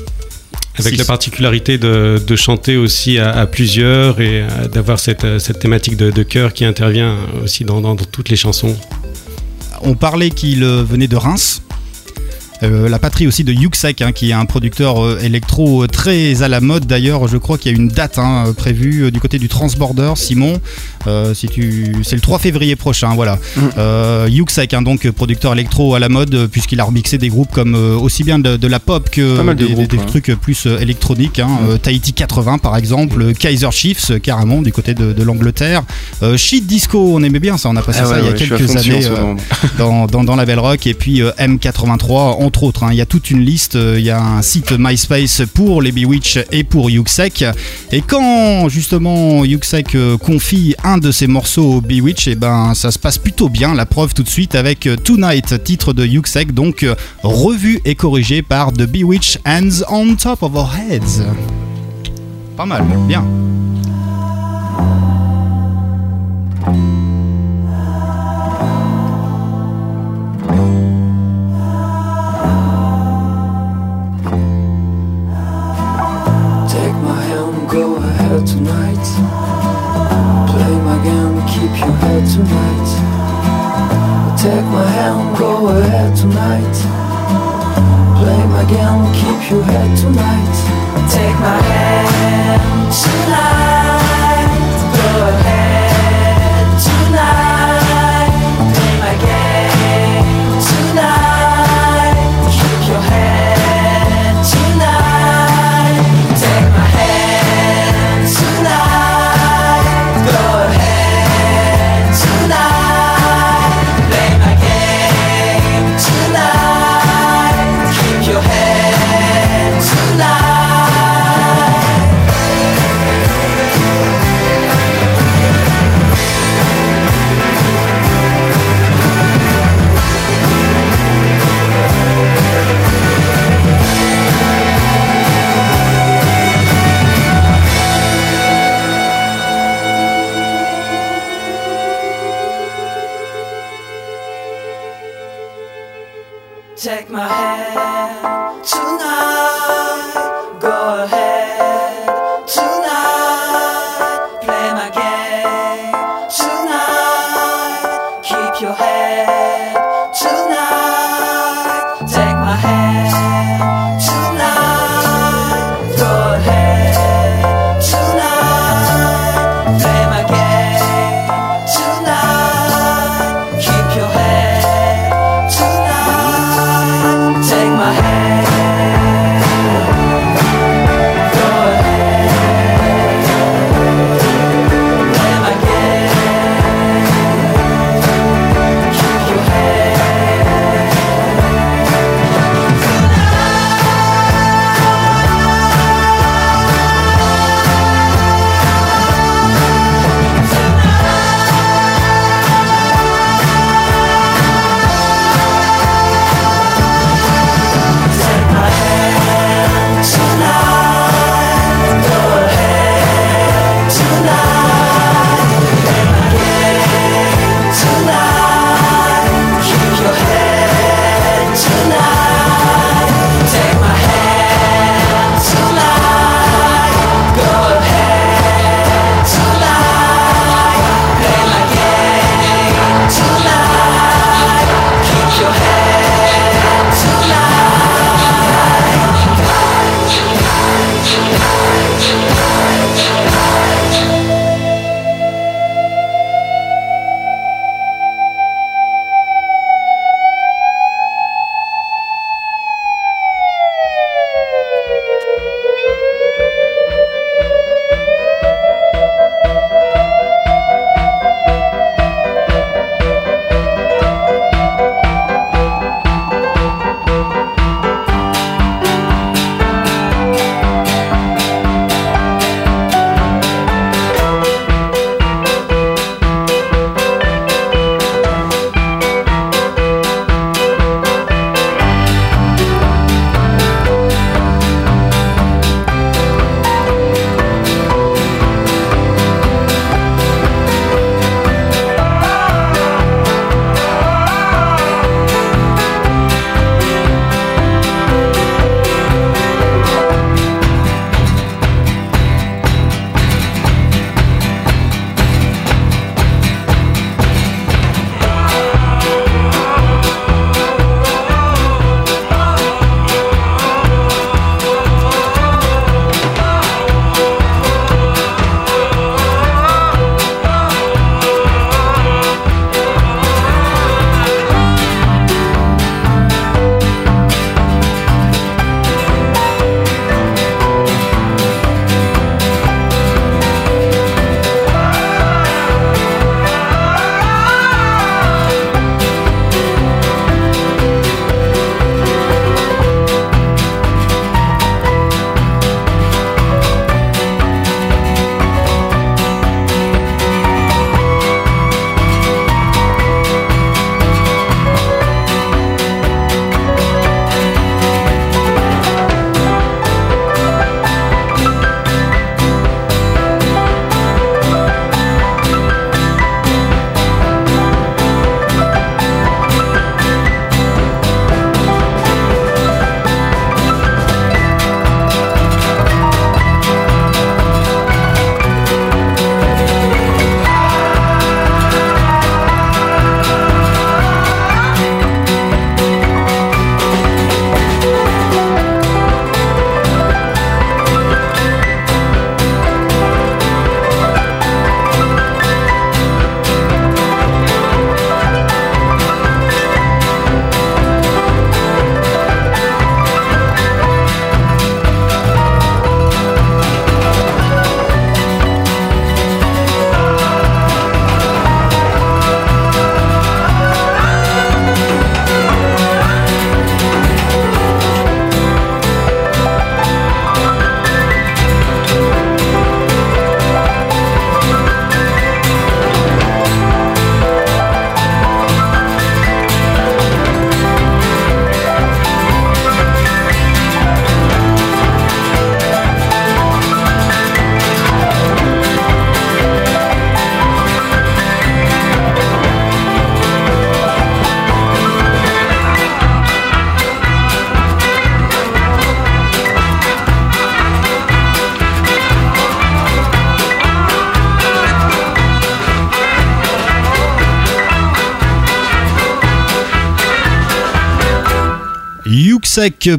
[SPEAKER 3] Avec
[SPEAKER 1] Six.
[SPEAKER 3] la particularité de, de chanter aussi à, à plusieurs et euh, d'avoir cette, euh, cette thématique de, de chœur qui intervient aussi dans, dans- dans toutes les chansons.
[SPEAKER 1] On parlait qu'il euh, venait de Reims. Euh, la patrie aussi de Yuxek, hein, qui est un producteur euh, électro euh, très à la mode. D'ailleurs, je crois qu'il y a une date hein, prévue du côté du Transborder. Simon, euh, si tu, c'est le 3 février prochain. Voilà. Euh, Yuxek, hein, donc producteur électro à la mode, puisqu'il a remixé des groupes comme aussi bien de, de la pop que
[SPEAKER 2] de
[SPEAKER 1] des,
[SPEAKER 2] groupes,
[SPEAKER 1] des- des
[SPEAKER 2] ouais.
[SPEAKER 1] trucs plus électroniques. Euh, Tahiti 80 par exemple, euh, Kaiser Chiefs carrément du côté de, de l'Angleterre. Shit Disco, on aimait bien ça. On a passé
[SPEAKER 2] Ah
[SPEAKER 1] ça
[SPEAKER 2] ouais,
[SPEAKER 1] il y a quelques années. dans, dans, dans la Belle Rock et puis euh, M83 entre hein. Il y a toute une liste, euh, il y a un site MySpace pour les Bewitch et pour Yuxek. Et quand justement Yuxek euh, confie un de ses morceaux aux Bewitch, et ben ça se passe plutôt bien. La preuve tout de suite avec euh, Tonight, titre de Yuxek, donc revu et corrigé par The Bewitch Hands on Top of Our Heads. Pas mal, bien.
[SPEAKER 7] Keep your head tonight. Take my hand, go ahead tonight. Play my game, keep your head tonight. Take my hand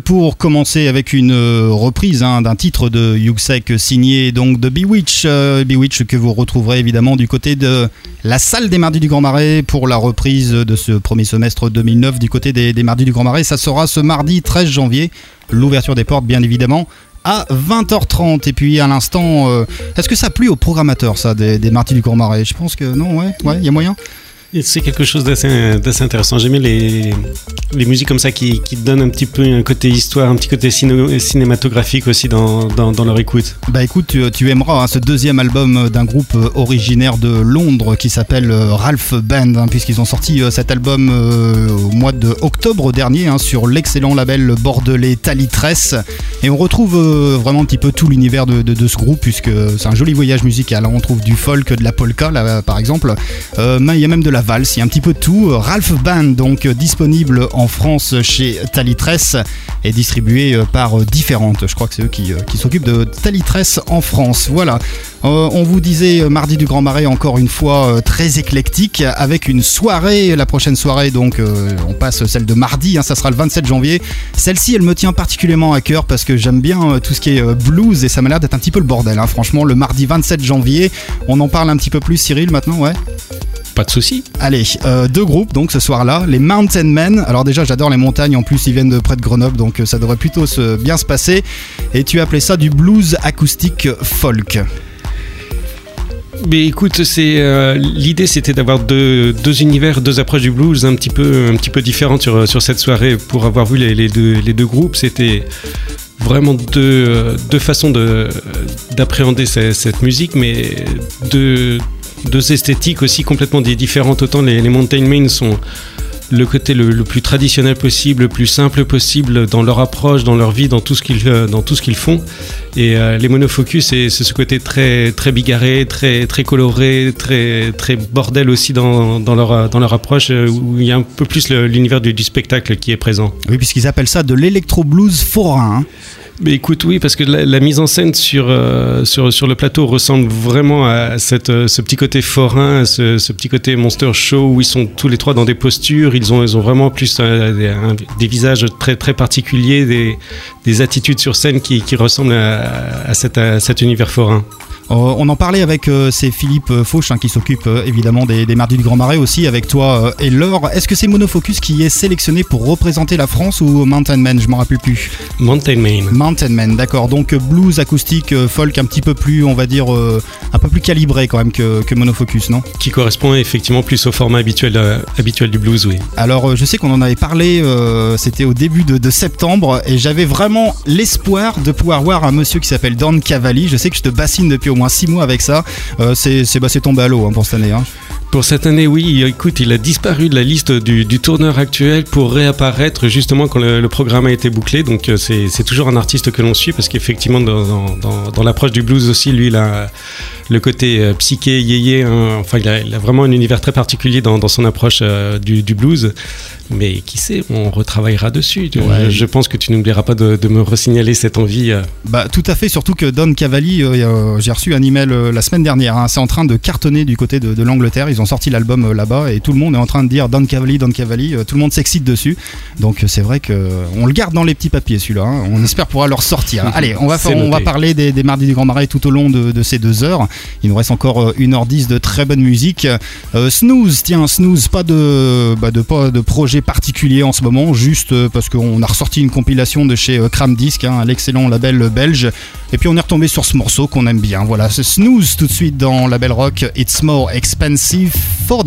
[SPEAKER 1] Pour commencer avec une euh, reprise hein, d'un titre de Yuxek signé donc de Bewitch. Euh, Bewitch que vous retrouverez évidemment du côté de la salle des Mardis du Grand Marais pour la reprise de ce premier semestre 2009 du côté des, Mardis du Grand Marais. Ça sera ce mardi 13 janvier. L'ouverture des portes bien évidemment à 20h30 et puis à l'instant euh, est-ce que ça a plu aux programmateurs ça des, des Mardis du Grand Marais? Je pense que non ouais il y a moyen
[SPEAKER 3] C'est quelque chose d'assez intéressant. J'aimais les, les musiques comme ça qui, qui donnent un petit peu un côté histoire, un petit côté ciné- cinématographique aussi dans, dans, leur écoute.
[SPEAKER 1] Bah écoute, tu, aimeras hein, ce deuxième album d'un groupe euh, originaire de Londres qui s'appelle euh, Ralph Band, hein, puisqu'ils ont sorti euh, cet album euh, au mois de dernier hein, sur l'excellent label bordelais Talitress. Et on retrouve euh, vraiment un petit peu tout l'univers de, de- ce groupe, puisque c'est un joli voyage musical. On trouve du folk, de la polka, là, par exemple. Euh, mais il y a même de la valse, il y a un petit peu tout. Ralph Band, donc euh, disponible en France chez Talitress et distribué euh, par euh, différentes. Je crois que c'est eux qui, euh, s'occupent de Talitress en France. Voilà. On vous disait mardi du Grand Marais encore une fois très éclectique avec une soirée. La prochaine soirée, donc on passe celle de mardi, hein, ça sera le 27 janvier. Celle-ci, elle me tient particulièrement à cœur parce que j'aime bien tout ce qui est blues et ça m'a l'air d'être un petit peu le bordel. hein. Franchement, le mardi 27 janvier, on en parle un petit peu plus, Cyril, maintenant, ouais?
[SPEAKER 3] Pas de souci.
[SPEAKER 1] Allez, euh, deux groupes donc ce soir-là, les Mountain Men. Alors déjà j'adore les montagnes, en plus ils viennent de près de Grenoble, donc euh, ça devrait plutôt se, bien se passer. Et tu appelé ça du blues acoustique folk.
[SPEAKER 3] Mais écoute, c'est euh, l'idée, c'était d'avoir deux, deux univers, deux approches du blues un petit peu, un petit peu différentes sur, sur cette soirée. Pour avoir vu les, les deux, les deux groupes, c'était vraiment deux, deux façons de d'appréhender ce- cette musique, mais deux, deux esthétiques aussi complètement di- différentes. Autant les, Mountain Men sont le côté le, plus traditionnel possible, le plus simple possible dans leur approche, dans leur vie, dans tout ce qu'ils euh, dans tout ce qu'ils font. Et euh, les monofocus, c'est ce côté très très bigarré, très très coloré, très très bordel aussi dans, dans leur dans leur approche euh, où il y a un peu plus l'univers du, spectacle qui est présent.
[SPEAKER 1] Oui, puisqu'ils appellent ça de l'électro-blues forain. hein.
[SPEAKER 3] Mais écoute, oui, parce que la, mise en scène sur, euh, sur, sur le plateau ressemble vraiment à cette, euh, ce petit côté forain, à ce, petit côté monster show où ils sont tous les trois dans des postures. Ils ont, ils ont vraiment plus des, visages très, très particuliers, des, des attitudes sur scène qui, ressemblent à, à cet, à cet univers forain.
[SPEAKER 1] Euh, on en parlait avec euh, c'est Philippe euh, Fauche hein, qui s'occupe évidemment des, des Mardis du Grand Marais aussi avec toi et Laure. Est-ce que c'est Monofocus qui est sélectionné pour représenter la France ou Mountain Man Je m'en rappelle plus.
[SPEAKER 3] Mountain Man.
[SPEAKER 1] Mountain Man, d'accord. Donc blues acoustique, folk un petit peu plus, on va dire, un peu plus calibré quand même que, que Monofocus, non?
[SPEAKER 3] Qui correspond effectivement plus au format habituel, euh, habituel du blues, oui.
[SPEAKER 1] Alors je sais qu'on en avait parlé, euh, c'était au début de, de septembre, et j'avais vraiment l'espoir de pouvoir voir un monsieur qui s'appelle Don Cavalli. Je sais que je te bassine depuis au moins 6 mois avec ça. Euh, c'est bah, tombé à l'eau hein, pour cette année. hein.
[SPEAKER 3] Pour cette année, oui, écoute, il a disparu de la liste du, du tourneur actuel pour réapparaître justement quand le, le programme a été bouclé. Donc euh, c'est toujours un artiste que l'on suit parce qu'effectivement, dans, dans- dans- dans l'approche du blues aussi, lui, il a le côté euh, psyché, yéyé. hein. enfin, il a, il a vraiment un univers très particulier dans, dans son approche euh, du, du blues. Mais qui sait, on retravaillera dessus.
[SPEAKER 1] Ouais.
[SPEAKER 3] Je, je pense que tu n'oublieras pas de, de me resignaler cette envie. euh.
[SPEAKER 1] Bah tout à fait, surtout que Don Cavalli, euh, j'ai reçu un email la semaine dernière, hein, c'est en train de cartonner du côté de, de l'Angleterre, ils ont sorti l'album euh, là-bas et tout le monde est en train de dire Don Cavalli, Don Cavalli, euh, tout le monde s'excite dessus. Donc euh, c'est vrai que euh, on le garde dans les petits papiers celui-là, hein. on espère pouvoir le ressortir. Allez, on va, faire- on va parler des, des Mardis du Grand Marais tout au long de, de ces deux heures. Il nous reste encore euh, 1h10 de très bonne musique. Euh, snooze, tiens, Snooze, pas de, bah, de, pas de projet particulier en ce moment, juste parce qu'on a ressorti une compilation de chez Cram Disc, hein, l'excellent label belge. Et puis on est retombé sur ce morceau qu'on aime bien. Voilà, c'est Snooze tout de suite dans Label Rock. It's more expensive for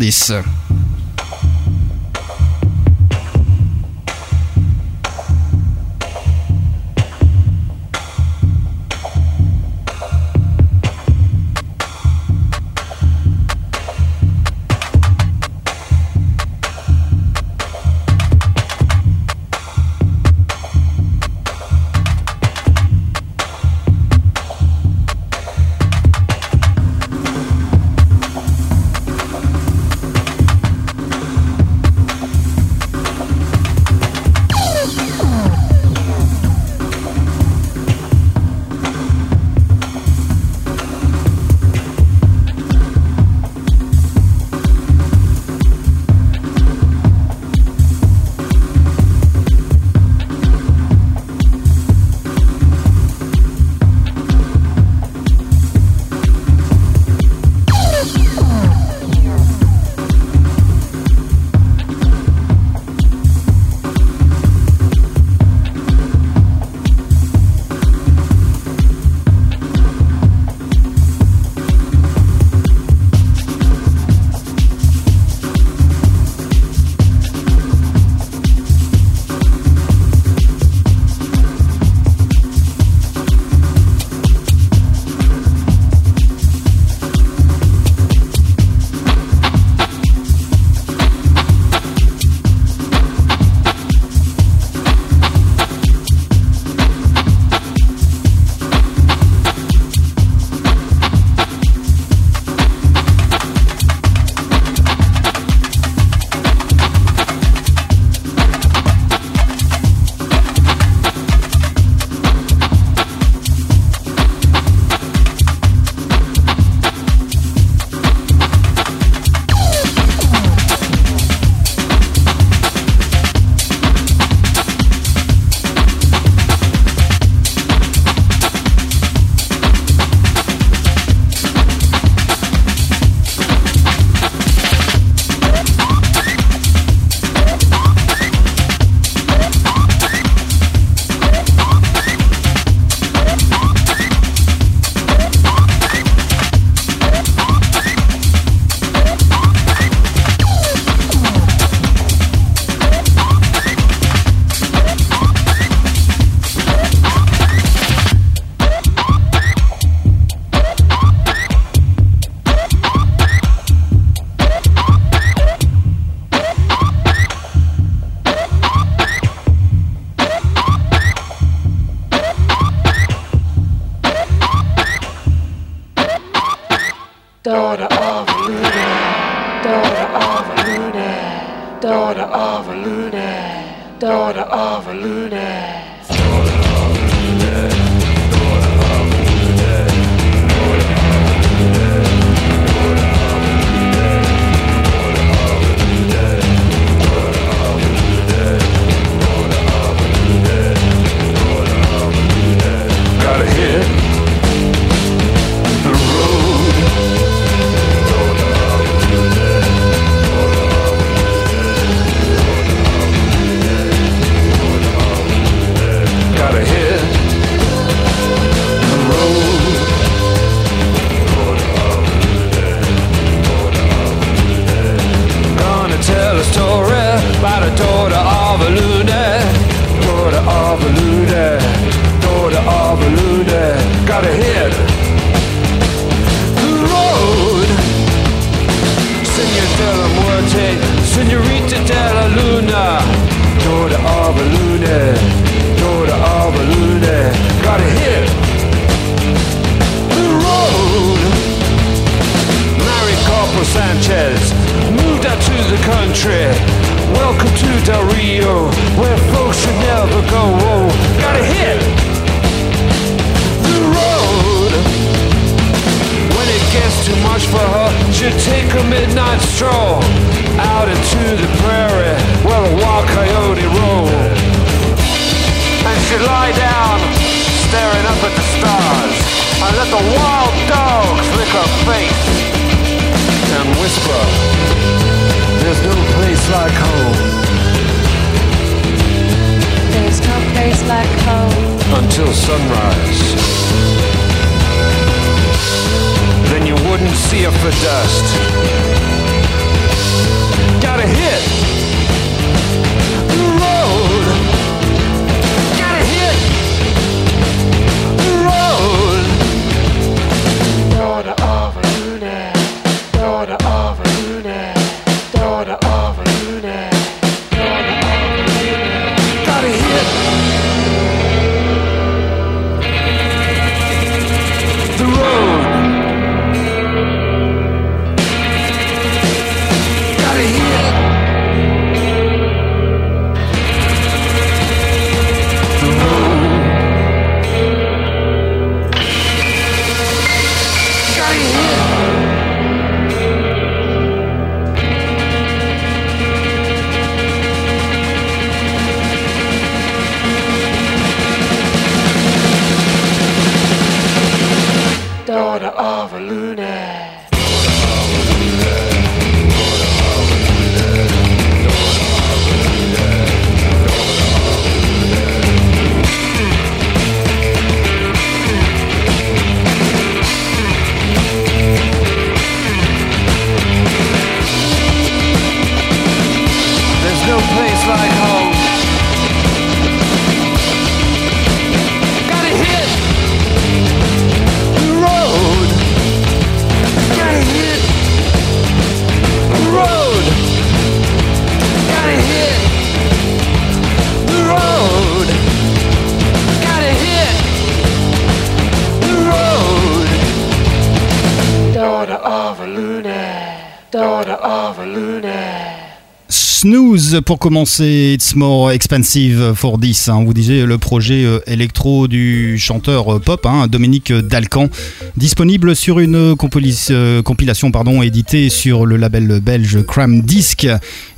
[SPEAKER 1] Pour commencer, It's More Expensive for This. hein. vous disiez le projet euh, électro du chanteur euh, pop, hein, Dominique Dalcan, disponible sur une compilis- euh, compilation pardon, éditée sur le label belge Cram Disc.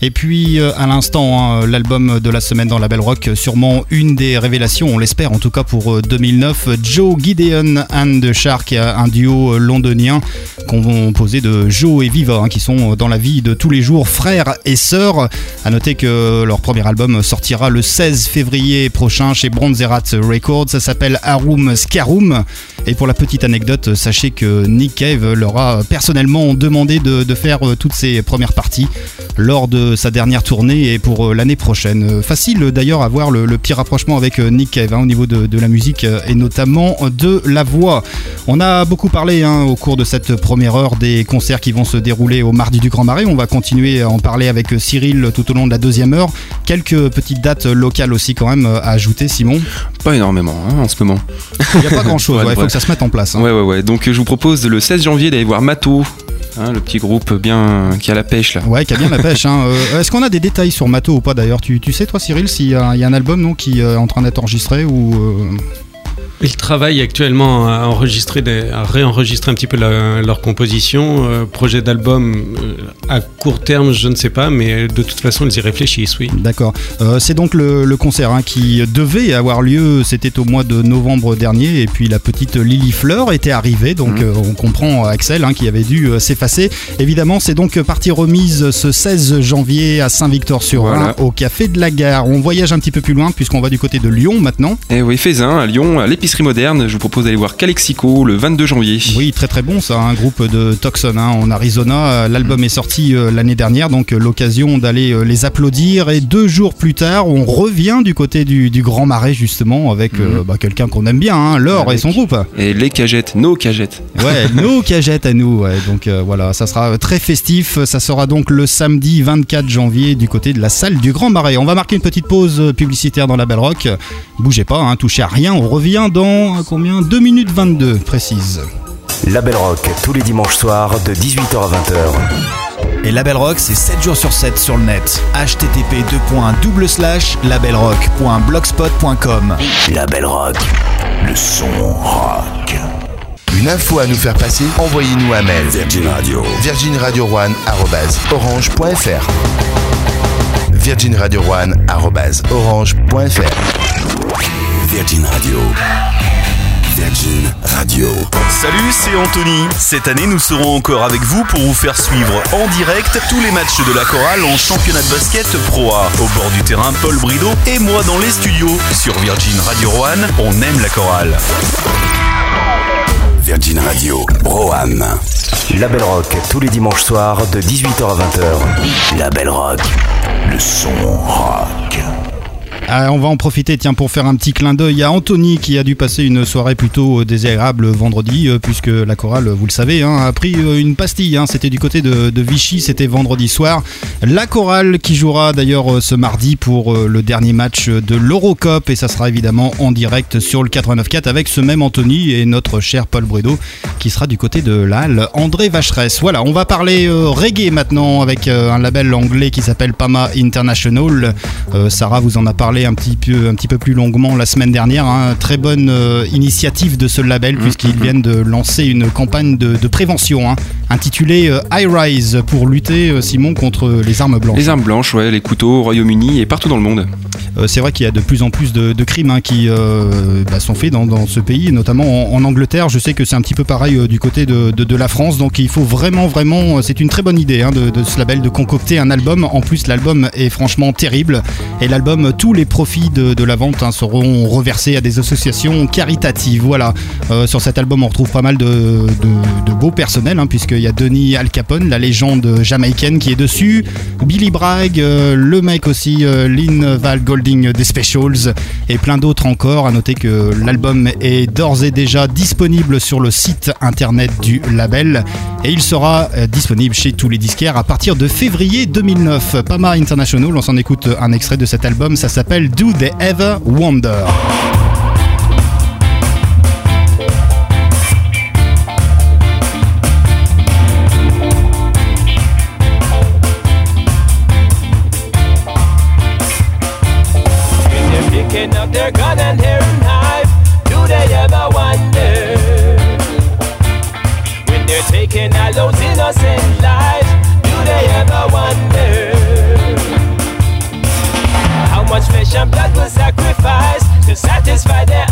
[SPEAKER 1] Et puis euh, à l'instant, hein, l'album de la semaine dans Label Rock, sûrement une des révélations, on l'espère en tout cas pour euh, 2009, Joe Gideon and the Shark, un duo euh, londonien composé de Joe et Viva, hein, qui sont dans la vie de tous les jours frères et sœurs. À noter que leur premier album sortira le 16 février prochain chez Bronzerat Records. Ça s'appelle Arum Scarum. Et pour la petite anecdote, sachez que Nick Cave leur a personnellement demandé de, faire euh, toutes ses premières parties lors de sa dernière tournée et pour euh, l'année prochaine. Euh, Facile d'ailleurs à voir le, le petit rapprochement avec euh, Nick Cave hein, au niveau de, de la musique euh, et notamment de la voix. On a beaucoup parlé hein, au cours de cette première heure des concerts qui vont se dérouler au Mardi du Grand Marais. On va continuer à en parler avec euh, Cyril tout au long de la deuxième heure. Quelques petites dates locales aussi quand même euh, à ajouter, Simon.
[SPEAKER 2] Pas énormément hein, en ce moment.
[SPEAKER 1] Il n'y a pas grand chose,
[SPEAKER 2] Ouais,
[SPEAKER 1] il faut que ça se mette en place.
[SPEAKER 2] Ouais, ouais, ouais. Donc, euh, je vous propose le 16 janvier d'aller voir Mato Hein, le petit groupe bien qui a la pêche là.
[SPEAKER 1] Ouais, qui a bien la pêche. hein. Euh, Est-ce qu'on a des détails sur Mato ou pas d'ailleurs? Tu, tu sais toi Cyril s'il y, a il y a un album non, qui euh, est en train d'être enregistré ou... euh,
[SPEAKER 3] Ils travaillent actuellement à enregistrer, des- à réenregistrer un petit peu la- leur composition. Euh, projet d'album euh, à court terme, je ne sais pas, mais de toute façon, ils y réfléchissent, oui.
[SPEAKER 1] D'accord. Euh, c'est donc le, le concert hein, qui devait avoir lieu, c'était au mois de novembre dernier, et puis la petite Lily Fleur était arrivée, donc euh, on comprend Axel hein, qui avait dû euh, s'effacer. Évidemment, c'est donc partie remise ce 16 janvier à Saint-Victor-sur-Rhin,
[SPEAKER 2] Voilà.
[SPEAKER 1] au Café de la Gare. On voyage un petit peu plus loin, puisqu'on va du côté de Lyon maintenant.
[SPEAKER 2] Et oui, Faisin, à Lyon, à moderne, je vous propose d'aller voir Calexico le 22 janvier.
[SPEAKER 1] Oui, très très bon ça, un groupe de Tucson hein, en Arizona. L'album est sorti euh, l'année dernière, donc euh, l'occasion d'aller euh, les applaudir. Et deux jours plus tard, on revient du côté du, du Grand Marais justement avec euh, bah, quelqu'un qu'on aime bien, hein, Laure et son groupe.
[SPEAKER 2] Et les cagettes, nos cagettes.
[SPEAKER 1] Ouais, nos cagettes à nous. ouais. Donc euh, voilà, ça sera très festif. Ça sera donc le samedi 24 janvier du côté de la salle du Grand Marais. On va marquer une petite pause publicitaire dans la Belle Rock. Bougez pas, hein, touchez à rien. On revient combien? 2 minutes 22 précise.
[SPEAKER 5] La Belle Rock, tous les dimanches soirs de 18h à 20h.
[SPEAKER 8] Et Label Rock, c'est 7 jours sur 7 sur le net. http labelrock.blogspot.com
[SPEAKER 5] La Belle Rock, le son rock.
[SPEAKER 9] Une info à nous faire passer Envoyez-nous un mail. Virgin Radio. Virgin Radio One orange.fr. Virgin Radio One orange.fr.
[SPEAKER 5] Virgin Radio. Virgin Radio.
[SPEAKER 10] Salut, c'est Anthony. Cette année, nous serons encore avec vous pour vous faire suivre en direct tous les matchs de la chorale en championnat de basket Pro A. Au bord du terrain, Paul Brideau et moi dans les studios. Sur Virgin Radio One, on aime la chorale.
[SPEAKER 5] Virgin Radio. Rohan. La Belle Rock, tous les dimanches soirs de 18h à 20h. La Belle Rock, le son rock.
[SPEAKER 1] Ah, on va en profiter tiens pour faire un petit clin d'œil à Anthony qui a dû passer une soirée plutôt euh, désagréable vendredi euh, puisque la chorale, vous le savez, hein, a pris euh, une pastille. hein. c'était du côté de, Vichy, c'était vendredi soir. La chorale qui jouera d'ailleurs ce mardi pour le dernier match de l'Eurocup et ça sera évidemment en direct sur le 89.4 avec ce même Anthony et notre cher Paul Brudo qui sera du côté de la André Vacheresse. Voilà, on va parler reggae maintenant avec un label anglais qui s'appelle Pama International. Sarah vous en a parlé un petit peu, un petit peu plus longuement la semaine dernière. hein. Très bonne euh, initiative de ce label puisqu'ils viennent de lancer une campagne de, de prévention hein, intitulée euh, High Rise pour lutter, euh, Simon, contre les armes blanches.
[SPEAKER 2] Les armes blanches, ouais, les couteaux au Royaume-Uni et partout dans le monde.
[SPEAKER 1] Euh, c'est vrai qu'il y a de plus en plus de, de crimes hein, qui bah, sont faits dans, dans ce pays, notamment en, en Angleterre. Je sais que c'est un petit peu pareil du côté de, la France, donc il faut vraiment, vraiment, c'est une très bonne idée de, de ce label de concocter un album. En plus, l'album est franchement terrible et l'album, tous les profits de, la vente hein, seront reversés à des associations caritatives. Voilà. Euh, sur cet album, on retrouve pas mal de, beaux personnels, hein, puisqu'il y a Denis Al Capone, la légende jamaïcaine, qui est dessus, Billy Bragg, euh, le mec aussi, euh, Lynn Val Golding des Specials, et plein d'autres encore. À noter que l'album est d'ores et déjà disponible sur le site internet du label, et il sera disponible chez tous les disquaires à partir de février 2009. Pama International, on s'en écoute un extrait de cet album, ça s'appelle Do They Ever Wonder?
[SPEAKER 11] satisfy them.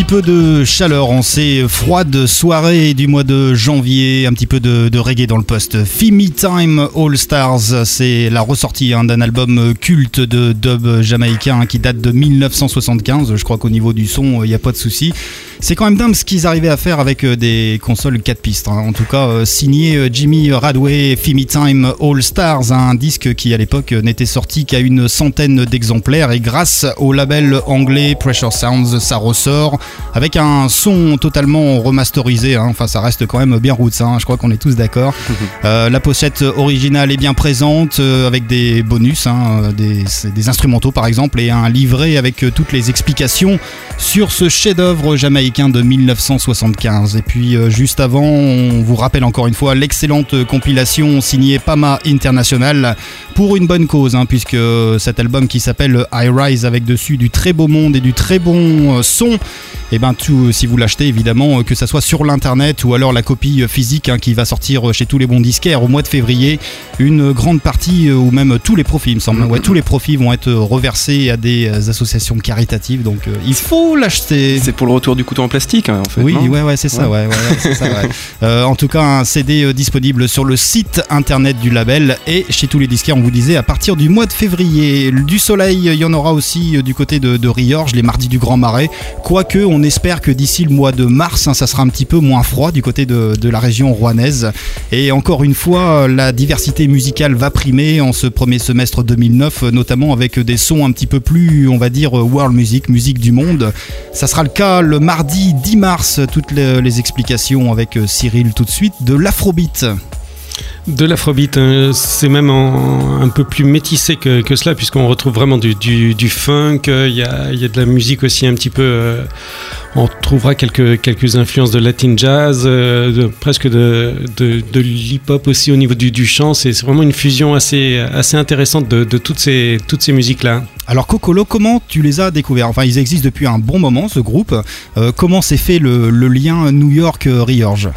[SPEAKER 5] Petit
[SPEAKER 1] peu de chaleur en ces froides soirées du mois de janvier, un petit peu de, reggae dans le poste. Fimi Time All Stars, c'est la ressortie hein, d'un album culte de dub jamaïcain qui date de 1975. Je crois qu'au niveau du son, il n'y a pas de souci. C'est quand même dingue ce qu'ils arrivaient à faire avec euh, des consoles 4 pistes. hein. En tout cas, euh, signé euh, Jimmy Radway, Fimi Time All Stars, un disque qui à l'époque n'était sorti qu'à une centaine d'exemplaires. Et grâce au label anglais Pressure Sounds, ça ressort avec un son totalement remasterisé. hein. Enfin, ça reste quand même bien roots. hein. Je crois qu'on est tous d'accord. Euh, la pochette originale est bien présente avec des bonus, hein, des, des instrumentaux par exemple, et un livret avec toutes les explications sur ce chef-d'œuvre jamaïcain de 1975. Et puis euh, juste avant, on vous rappelle encore une fois l'excellente compilation signée Pama International pour une bonne cause, hein, puisque cet album qui s'appelle I Rise avec dessus du très beau monde et du très bon euh, son, et ben tout, si vous l'achetez évidemment, euh, que ça soit sur l'internet ou alors la copie euh, physique hein, qui va sortir chez tous les bons disquaires au mois de février, une grande partie euh, ou même tous les profits, il me semble, ouais, tous les profits vont être euh, reversés à des euh, associations caritatives, donc euh, il faut l'acheter.
[SPEAKER 2] C'est pour le retour du couteau en plastique, hein, en fait.
[SPEAKER 1] Oui, ouais, ouais, c'est ça, ouais, ouais, ça. Euh, en tout cas, un CD euh, disponible sur le site internet du label et chez tous les disquaires, on vous disait, à partir du mois de février. Du soleil, il y en aura aussi euh, du côté de, de Riorges, les mardis du Grand Marais. Quoique, on espère que d'ici le mois de mars, hein, ça sera un petit peu moins froid du côté de, de la région rouennaise. Et encore une fois, la diversité musicale va primer en ce premier semestre 2009, euh, notamment avec des sons un petit peu plus, on va dire, world music, musique du monde. Ça sera le cas le mardi 10 mars, toutes les, les explications avec euh, Cyril tout de suite, de l'afrobeat.
[SPEAKER 3] De l'afrobeat, euh, c'est même un peu plus métissé que, cela, puisqu'on retrouve vraiment du, funk, euh, il y, a, il y a de la musique aussi un petit peu... euh, on trouvera quelques, influences de latin jazz, euh, presque de, l'hip-hop aussi au niveau du, chant. C'est vraiment une fusion assez, intéressante de, toutes ces, musiques-là.
[SPEAKER 1] Alors Cocolo, comment tu les as découverts? Enfin, ils existent depuis un bon moment, ce groupe. Comment s'est fait le, le lien New York-Riorges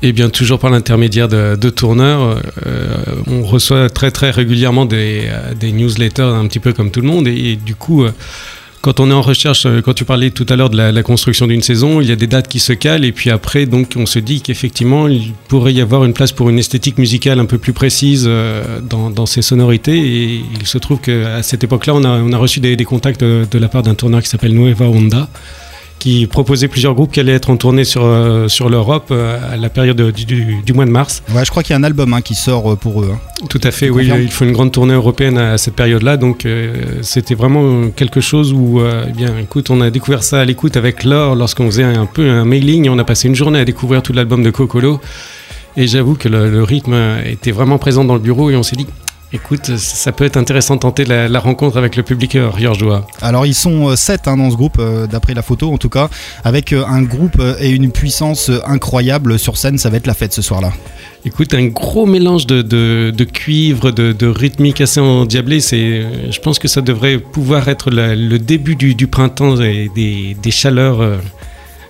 [SPEAKER 3] Eh bien, toujours par l'intermédiaire de, de tourneurs, euh, on reçoit très très régulièrement des, euh, des newsletters, un petit peu comme tout le monde, et, du coup, euh, quand on est en recherche, quand tu parlais tout à l'heure de la, construction d'une saison, il y a des dates qui se calent, et puis après, donc, on se dit qu'effectivement, il pourrait y avoir une place pour une esthétique musicale un peu plus précise dans, ces sonorités, et il se trouve qu'à cette époque-là, on a, on a reçu des, des contacts de, de la part d'un tourneur qui s'appelle Nueva Honda qui proposait plusieurs groupes qui allaient être en tournée sur, euh, sur l'Europe euh, à la période du, du- du mois de mars.
[SPEAKER 1] Ouais, je crois qu'il y a un album hein, qui sort euh, pour eux. hein.
[SPEAKER 3] Tout à fait, oui.
[SPEAKER 1] confirmes
[SPEAKER 3] Il faut une grande tournée européenne à cette période-là. Donc, euh, c'était vraiment quelque chose où, euh, eh bien, écoute, on a découvert ça à l'écoute avec Laure lorsqu'on faisait un peu un mailing et on a passé une journée à découvrir tout l'album de Cocolo. Et j'avoue que le, le rythme était vraiment présent dans le bureau et on s'est dit, écoute, ça peut être intéressant de tenter la, la rencontre avec le public euh, riorgeois.
[SPEAKER 1] Alors ils sont 7 dans ce groupe, euh, d'après la photo en tout cas, avec euh, un groupe euh, et une puissance euh, incroyable sur scène, ça va être la fête ce soir-là.
[SPEAKER 3] Écoute, un gros mélange de, de, de cuivre, de, de rythmique assez endiablé. C'est, je pense que ça devrait pouvoir être la- le début du, du printemps et des, des chaleurs euh,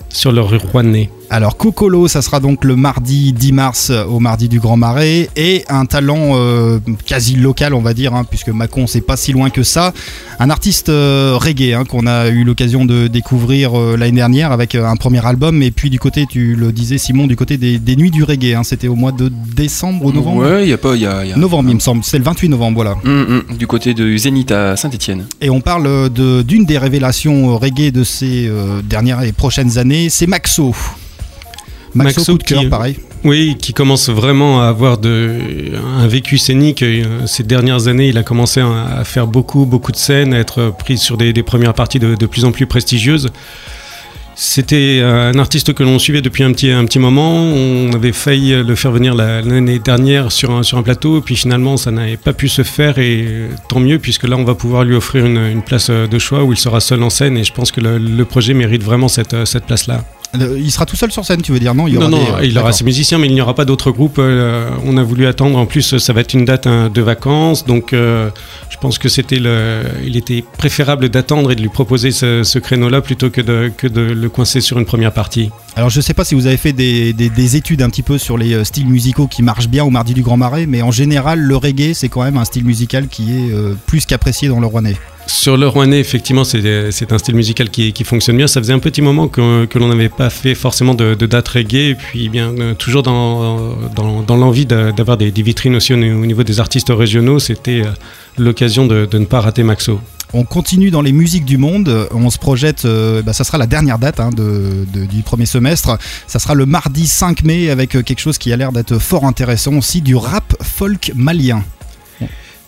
[SPEAKER 3] sur le Rouennais.
[SPEAKER 1] Alors Cocolo, ça sera donc le mardi 10 mars euh, au mardi du Grand Marais et un talent euh, quasi local on va dire hein, puisque Macon c'est pas si loin que ça, un artiste euh, reggae hein, qu'on a eu l'occasion de découvrir euh, l'année dernière avec un premier album et puis du côté tu le disais Simon du côté des, des nuits du reggae, hein, c'était au mois de décembre ou novembre
[SPEAKER 2] Ouais, il y a pas. y a- y a-
[SPEAKER 1] Novembre il me semble, c'est le 28 novembre voilà.
[SPEAKER 2] Hum, hum, du côté de Zénith à Saint-Etienne.
[SPEAKER 1] Et on parle de- d'une des révélations reggae de ces dernières et prochaines années, c'est Maxo. Maxo, coup de cœur,
[SPEAKER 3] qui-
[SPEAKER 1] pareil.
[SPEAKER 3] Oui, qui commence vraiment à avoir de, un vécu scénique. Euh, Ces dernières années, il a commencé à, faire beaucoup, beaucoup de scènes, à être pris sur des, des premières parties de, de plus en plus prestigieuses. C'était un artiste que l'on suivait depuis un petit, un petit moment. On avait failli le faire venir la- l'année dernière sur un, sur un plateau, puis finalement ça n'avait pas pu se faire et euh, tant mieux puisque là on va pouvoir lui offrir une, une place euh, de choix où il sera seul en scène et je pense que le, le projet mérite vraiment cette, euh, cette place-là.
[SPEAKER 1] Euh, Il sera tout seul sur scène, tu veux dire Non, il y aura
[SPEAKER 3] non, non,
[SPEAKER 1] des- euh,
[SPEAKER 3] il aura ses musiciens, mais il n'y aura pas d'autres groupes. Euh, on a voulu attendre. En plus, ça va être une date hein, de vacances, donc euh, je pense que c'était le, il était préférable d'attendre et de lui proposer ce, ce créneau-là plutôt que de, que de le coincer sur une première partie.
[SPEAKER 1] Alors je sais pas si vous avez fait des, des- des études un petit peu sur les styles musicaux qui marchent bien au Mardi du Grand Marais, mais en général le reggae c'est quand même un style musical qui est euh, plus qu'apprécié dans le Rouennais.
[SPEAKER 3] Sur le rouennais, effectivement, c'est un style musical qui, qui fonctionne bien. Ça faisait un petit moment que, que l'on n'avait pas fait forcément de, de date reggae. Et puis, bien, euh, toujours dans, dans, dans l'envie d'a- d'avoir des, des vitrines aussi au, au niveau des artistes régionaux, c'était euh, l'occasion de, de ne pas rater Maxo.
[SPEAKER 1] On continue dans les musiques du monde. On se projette, euh, bah, ça sera la dernière date hein, de- de- du premier semestre. Ça sera le mardi 5 mai avec quelque chose qui a l'air d'être fort intéressant aussi, du rap folk malien.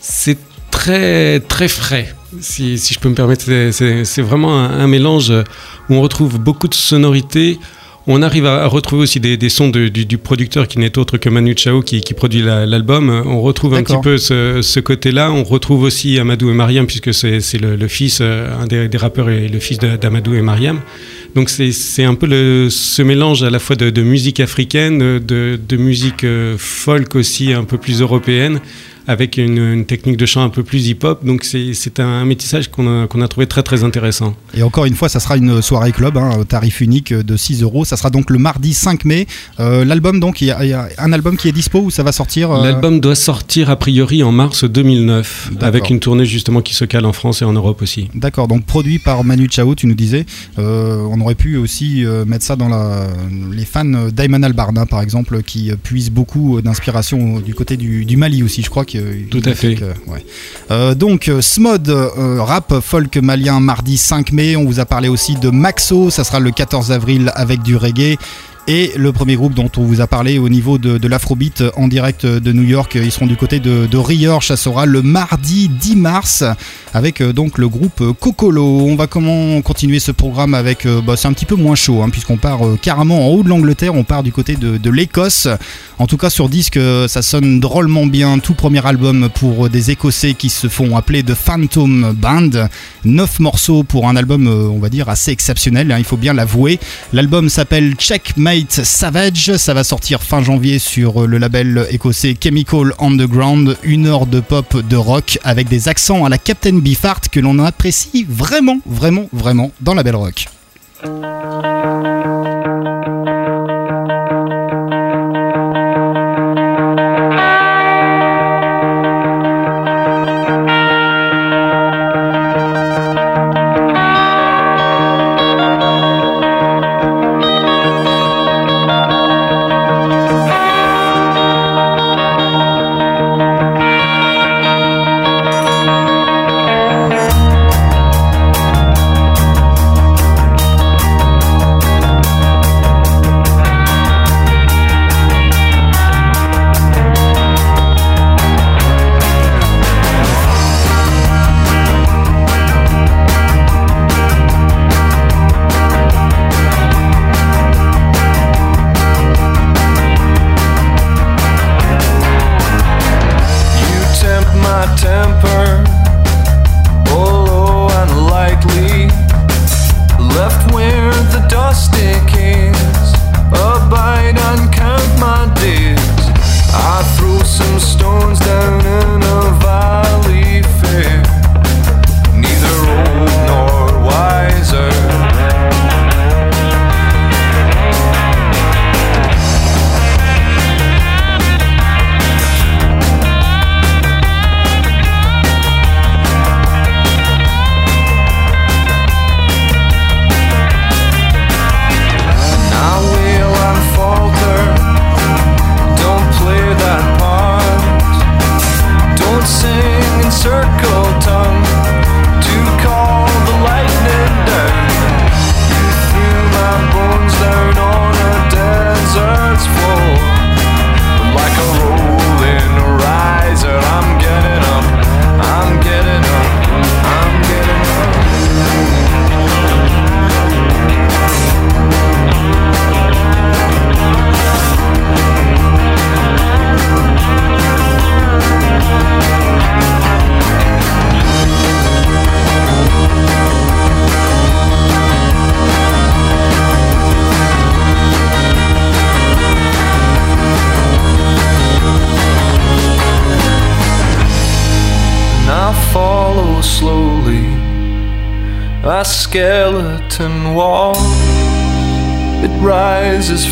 [SPEAKER 3] C'est très très frais, si, si je peux me permettre. C'est- vraiment un, un mélange où on retrouve beaucoup de sonorités. On arrive à, à retrouver aussi des, des sons de- du, du producteur qui n'est autre que Manu Chao qui, qui produit la- l'album. On retrouve un petit peu ce, ce côté-là. On retrouve aussi Amadou et Mariam puisque c'est le, le fils, euh, un des, des rappeurs et le fils d'Amadou et Mariam. Donc c'est un peu le, ce mélange à la fois de, de musique africaine, de, de musique euh, folk aussi un peu plus européenne, avec une, une technique de chant un peu plus hip-hop. Donc c'est un métissage qu'on a, trouvé très très intéressant.
[SPEAKER 1] Et encore une fois, ça sera une soirée club, hein, au tarif unique de 6 euros. Ça sera donc le mardi 5 mai. Euh, L'album, donc, il y, a- il y a un album qui est dispo ou ça va sortir euh,
[SPEAKER 3] L'album doit sortir a priori en mars 2009,
[SPEAKER 1] D'accord.
[SPEAKER 3] avec une tournée justement qui se cale en France et en Europe aussi.
[SPEAKER 1] D'accord, donc produit par Manu Chao, tu nous disais. Euh, on aurait pu aussi mettre ça dans la, les fans d'Ayman Albarna, par exemple, qui puisent beaucoup d'inspiration du côté du, du Mali aussi, je crois que.
[SPEAKER 3] Tout à fait.
[SPEAKER 1] ouais. Euh, donc, euh, Smod, euh, rap folk malien, mardi 5 mai. On vous a parlé aussi de Maxo, ça sera le 14 avril avec du reggae. Et le premier groupe dont on vous a parlé au niveau de, de l'Afrobeat en direct de New York, ils seront du côté de, de Rior. Ça sera le mardi 10 mars avec euh, donc le groupe euh, Cocolo. On va comment continuer ce programme avec. euh, bah, c'est un petit peu moins chaud hein, puisqu'on part euh, carrément en haut de l'Angleterre, on part du côté de, de l'Écosse. En tout cas sur disque, euh, ça sonne drôlement bien. Tout premier album pour euh, des Écossais qui se font appeler The Phantom Band. Neuf morceaux pour un album, euh, on va dire, assez exceptionnel, hein, il faut bien l'avouer. L'album s'appelle Savage. Ça va sortir fin janvier sur euh, le label écossais Chemical Underground. Une heure de pop, de rock avec des accents à la Captain Beefheart que l'on apprécie vraiment, vraiment, vraiment dans la belle rock.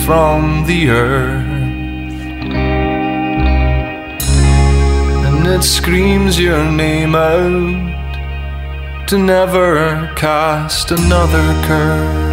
[SPEAKER 12] From the earth and it screams your name out to never cast another curse.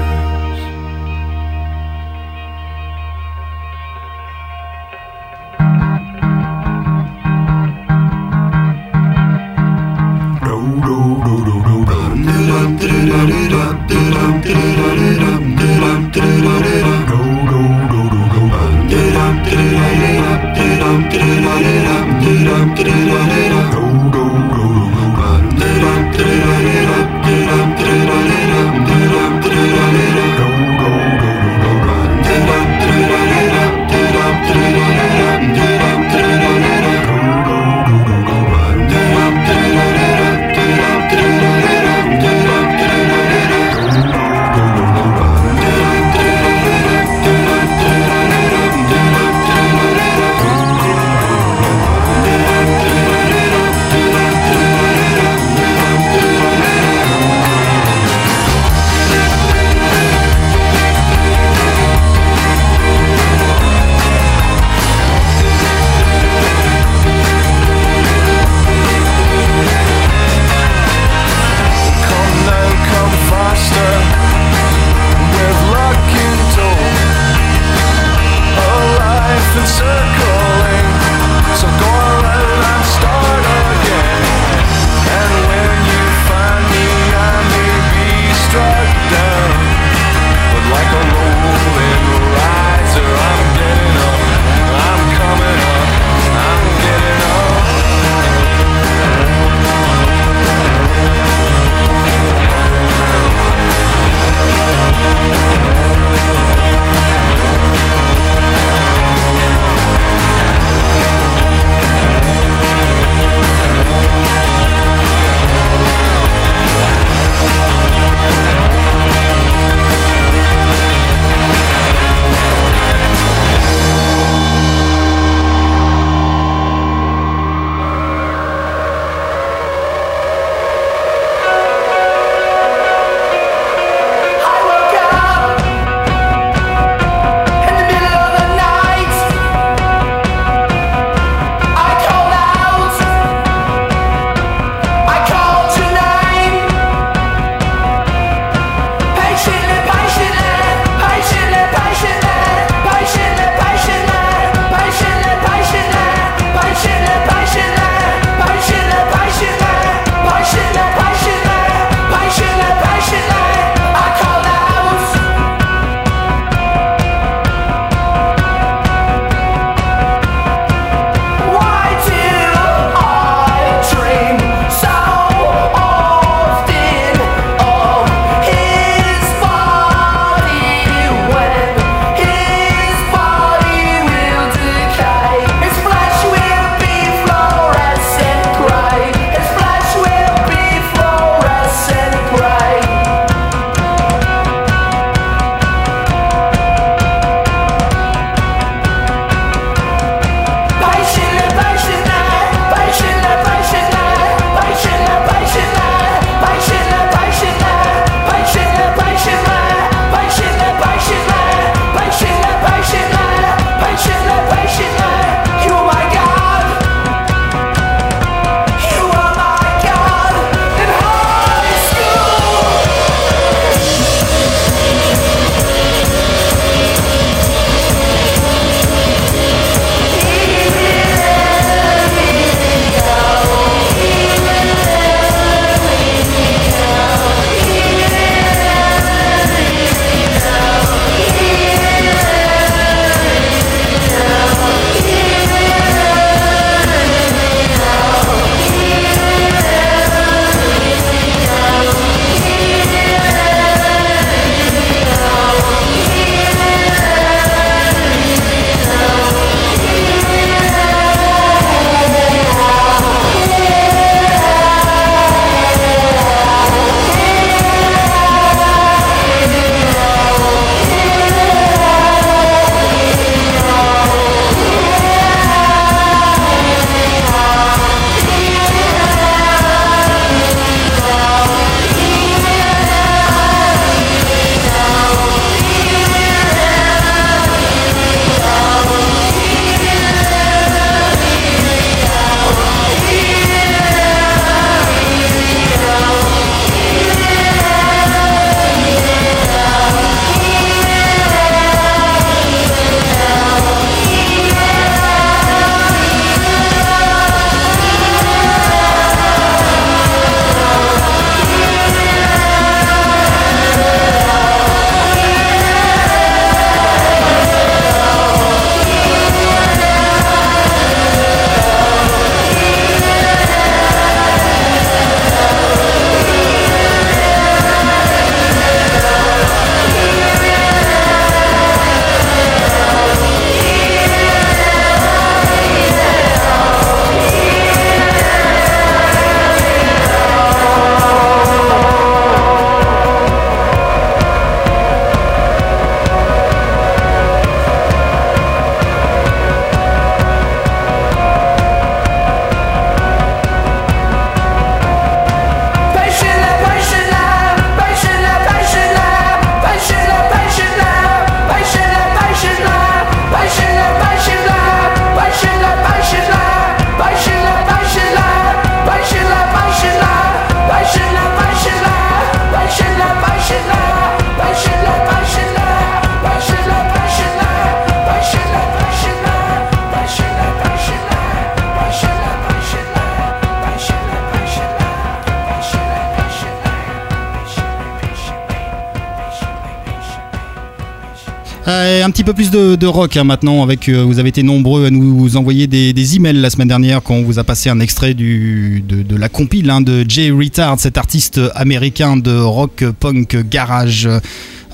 [SPEAKER 1] Un petit peu plus de, rock hein, maintenant. Avec, euh, vous avez été nombreux à nous envoyer des, emails la semaine dernière quand on vous a passé un extrait de la compile hein, de Jay Retard, cet artiste américain de rock punk garage.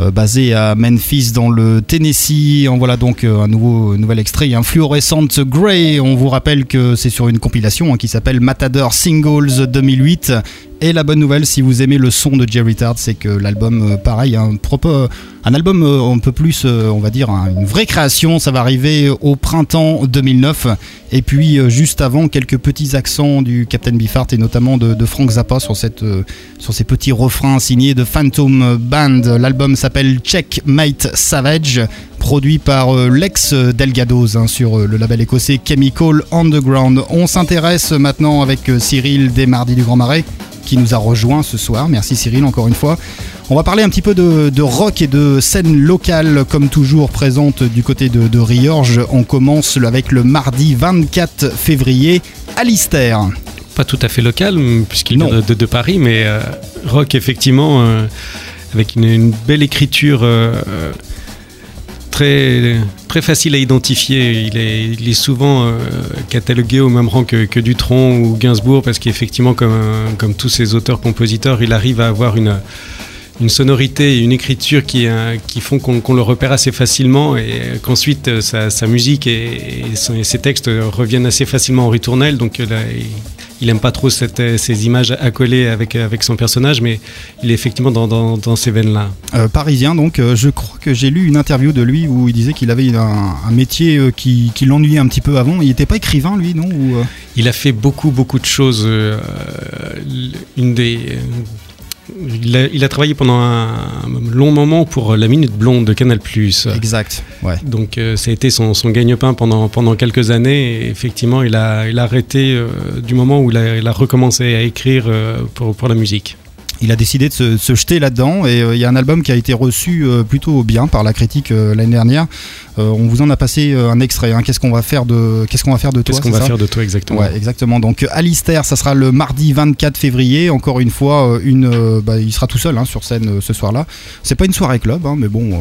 [SPEAKER 1] euh, basé à Memphis dans le Tennessee. En voilà donc euh, un nouveau nouvel extrait, un Fluorescent Grey. On vous rappelle que c'est sur une compilation hein, qui s'appelle Matador Singles 2008. Et la bonne nouvelle, si vous aimez le son de Jerry Tard, c'est que l'album, euh, pareil, un, propos, un album euh, un peu plus, euh, on va dire, un- une vraie création. Ça va arriver au printemps 2009. Et puis, euh, juste avant, quelques petits accents du Captain Beefheart et notamment de, Frank Zappa sur, cette, euh, sur ces petits refrains signés de Phantom Band. L'album s'appelle Checkmate Savage, produit par euh, l'ex Delgados hein, sur euh, le label écossais Chemical Underground. On s'intéresse maintenant avec euh, Cyril des Mardis du Grand Marais qui nous a rejoint ce soir. Merci Cyril encore une fois. On va parler un petit peu de, de rock et de scène locale comme toujours présente du côté de, de Riorges. On commence avec le mardi 24 février. Alistair.
[SPEAKER 3] Pas tout à fait local, puisqu'il vient de, de- de Paris, mais euh, rock, effectivement, euh, avec une, une belle écriture euh, très, facile à identifier. Il est, souvent euh, catalogué au même rang que, que Dutronc ou Gainsbourg, parce qu'effectivement, comme, euh, tous ces auteurs-compositeurs, il arrive à avoir une sonorité et une écriture qui, euh, font qu'on le repère assez facilement et qu'ensuite sa, musique et, ses textes reviennent assez facilement en ritournelle. Donc là, il- aime pas trop cette, euh, ces images accolées avec, avec son personnage, mais il est effectivement dans, dans, dans ces veines-là.
[SPEAKER 1] Euh, parisien, donc euh, je crois que j'ai lu une interview de lui où il disait qu'il avait un, un métier euh, qui, qui l'ennuyait un petit peu avant. Il n'était pas écrivain, lui, non Ou, euh,
[SPEAKER 3] Il a fait beaucoup, beaucoup de choses. euh, une des. Il a, il a travaillé pendant un long moment pour La Minute Blonde de Canal+.
[SPEAKER 1] Exact, ouais.
[SPEAKER 3] Donc euh, ça a été son, son gagne-pain pendant, pendant quelques années. Et effectivement, il a, il a arrêté euh, du moment où il a, il a recommencé à écrire euh, pour, pour la musique.
[SPEAKER 1] Il a décidé de se, se jeter là-dedans et euh, il y a un album qui a été reçu euh, plutôt bien par la critique euh, l'année dernière. On vous en a passé un extrait. hein. Qu'est-ce qu'on va faire de Qu'est-ce qu'on va faire de toi
[SPEAKER 3] Qu'est-ce qu'on va faire de toi exactement
[SPEAKER 1] Ouais, exactement. Donc Alistair, ça sera le mardi 24 février. Encore une fois, une, bah, il sera tout seul hein, sur scène ce soir-là. C'est pas une soirée club, hein, mais bon, euh,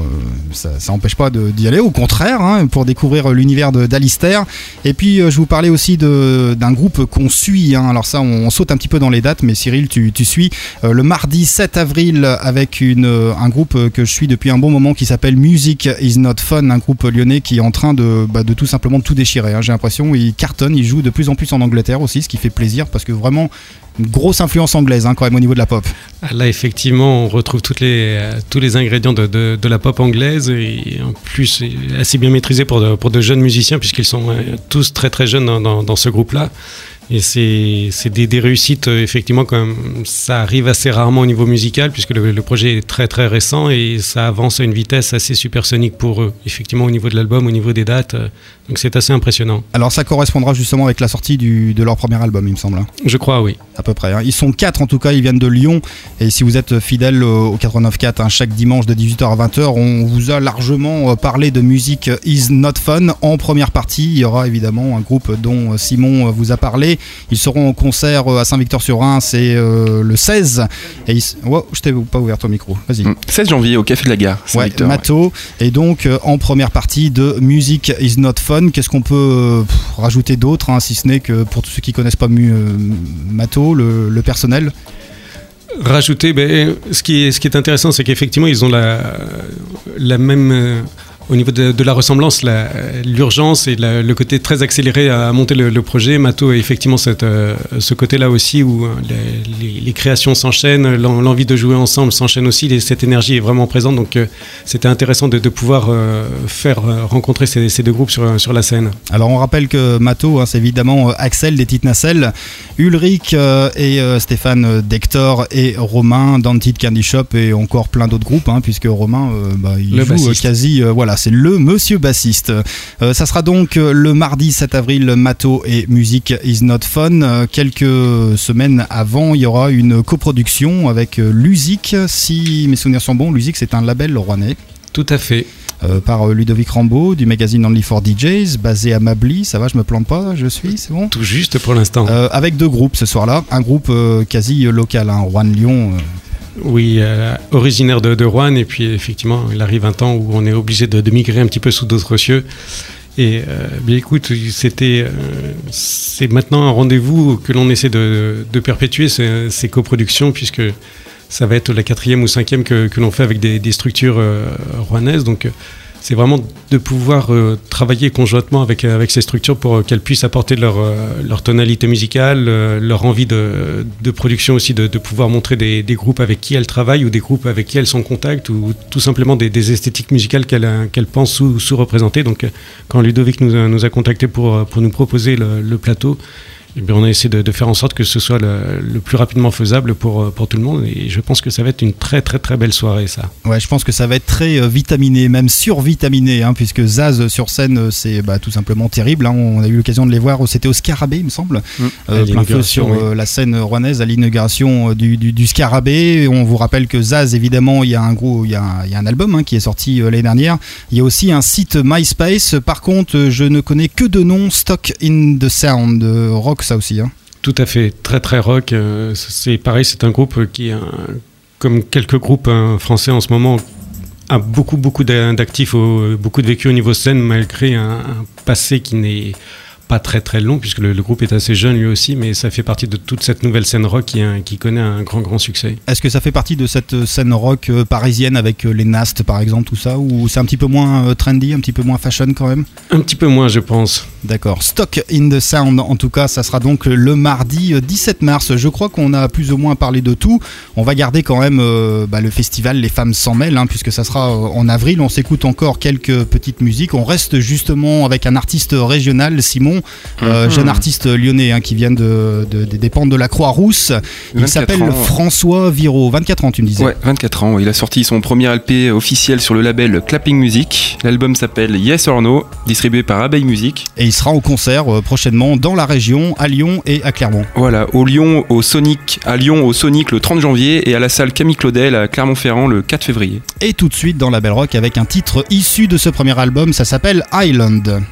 [SPEAKER 1] ça, ça empêche pas d'y aller. Au contraire, hein, pour découvrir l'univers d'Alistair. Et puis, euh, je vous parlais aussi d'un groupe qu'on suit. Alors ça, on, on saute un petit peu dans les dates, mais Cyril, tu, tu suis euh, le mardi 7 avril avec euh, un groupe que je suis depuis un bon moment qui s'appelle Music Is Not Fun, un groupe lyonnais qui est en train de, bah, de tout simplement tout déchirer. hein. J'ai l'impression il cartonne, il joue de plus en plus en Angleterre aussi, ce qui fait plaisir parce que vraiment une grosse influence anglaise hein, quand même au niveau de la pop.
[SPEAKER 3] Là, effectivement, on retrouve tous les ingrédients de, la pop anglaise et en plus assez bien maîtrisé pour de, jeunes musiciens puisqu'ils sont euh, tous très très jeunes dans ce groupe-là. Et c'est des, des réussites, euh, effectivement, comme ça arrive assez rarement au niveau musical puisque le, le projet est très très récent et ça avance à une vitesse assez supersonique pour eux, effectivement, au niveau de l'album, au niveau des dates. euh, Donc c'est assez impressionnant.
[SPEAKER 1] Alors ça correspondra justement avec la sortie du, de leur premier album, il me semble. hein.
[SPEAKER 3] Je crois, oui.
[SPEAKER 1] À peu près. hein. Ils sont quatre en tout cas, ils viennent de Lyon. Et si vous êtes fidèle au au 89.4 hein, chaque dimanche de 18h à 20h, on vous a largement euh, parlé de musique Is Not Fun. En première partie, il y aura évidemment un groupe dont Simon vous a parlé. Ils seront en concert euh, à Saint-Victor-sur-Rhin, c'est euh, le 16. Et ils... Wow, je t'ai pas ouvert ton micro, vas-y.
[SPEAKER 2] 16 janvier au Café de la Gare.
[SPEAKER 1] Ouais,
[SPEAKER 2] Saint-Victor, ouais.
[SPEAKER 1] Mato. Et donc, euh, en première partie de Music is Not Fun, qu'est-ce qu'on peut pff, rajouter d'autre, hein, si ce n'est que pour tous ceux qui connaissent pas Mato, le, le personnel?
[SPEAKER 3] Rajouter, ben, ce, qui est, ce qui est intéressant, c'est qu'effectivement, ils ont la, la même. Au niveau de, de la ressemblance, la- l'urgence et la- le côté très accéléré à monter le, le projet, Mato a effectivement cette, euh, ce côté-là aussi où euh, les, les- les créations s'enchaînent, l'en- l'envie de jouer ensemble s'enchaîne aussi, et cette énergie est vraiment présente. Donc euh, c'était intéressant de, de pouvoir euh, faire rencontrer ces, ces deux groupes sur, sur la scène.
[SPEAKER 1] Alors on rappelle que Mato, hein, c'est évidemment Axel des Petites Nacelles, Ulrich et Stéphane Dector et Romain d'Antit Candy Shop et encore plein d'autres groupes, hein, puisque Romain, bah, il
[SPEAKER 3] Le
[SPEAKER 1] joue
[SPEAKER 3] bassiste.
[SPEAKER 1] quasi, voilà, c'est le monsieur bassiste. Euh, ça sera donc euh, le mardi 7 avril, Mato et Music is Not Fun. Euh, quelques semaines avant, il y aura une coproduction avec Lusic, si mes souvenirs sont bons. Lusic, c'est un label rouennais.
[SPEAKER 3] Tout à fait.
[SPEAKER 1] Euh, par Ludovic Rambaud du magazine Only for DJs, basé à Mably. Ça va, je me plante pas, je suis, c'est bon?
[SPEAKER 3] Tout juste pour l'instant.
[SPEAKER 1] Euh, Avec deux groupes ce soir-là. Un groupe euh, quasi local, hein, Rouen-Lyon.
[SPEAKER 3] Oui, euh, originaire de, Rouen, et puis effectivement, il arrive un temps où on est obligé de, migrer un petit peu sous d'autres cieux. Et euh, bien écoute, c'était, euh, c'est maintenant un rendez-vous que l'on essaie de, perpétuer ces, coproductions, puisque ça va être la quatrième ou cinquième que, l'on fait avec des, des structures euh, rouennaises. Donc c'est vraiment de pouvoir euh, travailler conjointement avec, euh, avec ces structures pour euh, qu'elles puissent apporter leur, leur tonalité musicale, leur envie de, de production aussi, de, pouvoir montrer des, groupes avec qui elles travaillent ou des groupes avec qui elles sont en contact ou tout simplement des, esthétiques musicales qu'elles qu'elles pensent sous- sous-représenter. Donc quand Ludovic nous a, nous contactés pour, pour nous proposer le plateau, eh bien, on a essayé de, de faire en sorte que ce soit le, le plus rapidement faisable pour, euh, pour tout le monde et je pense que ça va être une très très très belle soirée ça.
[SPEAKER 1] Ouais, je pense que ça va être très euh, vitaminé, même survitaminé, hein, puisque Zaz euh, sur scène, c'est bah, tout simplement terrible. hein. On a eu l'occasion de les voir, c'était au Scarabée, il me semble,
[SPEAKER 3] À
[SPEAKER 1] Euh, plein feu
[SPEAKER 3] l'inauguration,
[SPEAKER 1] sur euh, la scène rouennaise à l'inauguration euh, du, du, du Scarabée. Et on vous rappelle que Zaz, évidemment, il y a un gros, il y a un, il y a un album hein, qui est sorti euh, l'année dernière. Il y a aussi un site MySpace. Par contre, je ne connais que de noms Stock in the Sound, euh, rock ça aussi. Hein.
[SPEAKER 3] Tout à fait, très très rock. euh, C'est pareil, c'est un groupe qui, comme quelques groupes euh, français en ce moment, a beaucoup beaucoup d'a- d'actifs, au- beaucoup de vécu au niveau scène, malgré un, un passé qui n'est pas très très long, puisque le, le groupe est assez jeune lui aussi, mais ça fait partie de toute cette nouvelle scène rock qui, qui connaît un grand grand succès.
[SPEAKER 1] Est-ce que ça fait partie de cette euh, scène rock euh, parisienne avec les Nast par exemple, tout ça, ou c'est un petit peu moins trendy, un petit peu moins fashion quand même?
[SPEAKER 3] Un petit peu moins, je pense.
[SPEAKER 1] D'accord. Stock in the Sound, en tout cas, ça sera donc le mardi euh, 17 mars. Je crois qu'on a plus ou moins parlé de tout. On va garder quand même euh, bah, le festival Les Femmes s'en mêlent, hein, puisque ça sera euh, en avril. On s'écoute encore quelques petites musiques. On reste justement avec un artiste régional, Simon, euh,
[SPEAKER 2] Mhm.
[SPEAKER 1] jeune artiste lyonnais hein, qui vient de, de- des dépens de la Croix-Rousse. Il
[SPEAKER 2] 24
[SPEAKER 1] s'appelle. François Viro, 24 ans, tu me disais.
[SPEAKER 2] Ouais, 24 ans. Il a sorti son premier LP officiel sur le label Clapping Music. L'album s'appelle Yes or No, distribué par Abeille Music.
[SPEAKER 1] Et il sera au concert euh, prochainement dans la région, à Lyon et à Clermont.
[SPEAKER 2] Voilà, au Lyon, au Sonic, à Lyon, au Sonic le 30 janvier et à la salle Camille Claudel à Clermont-Ferrand le 4 février.
[SPEAKER 1] Et tout de suite dans la Belle Rock avec un titre issu de ce premier album, ça s'appelle Island.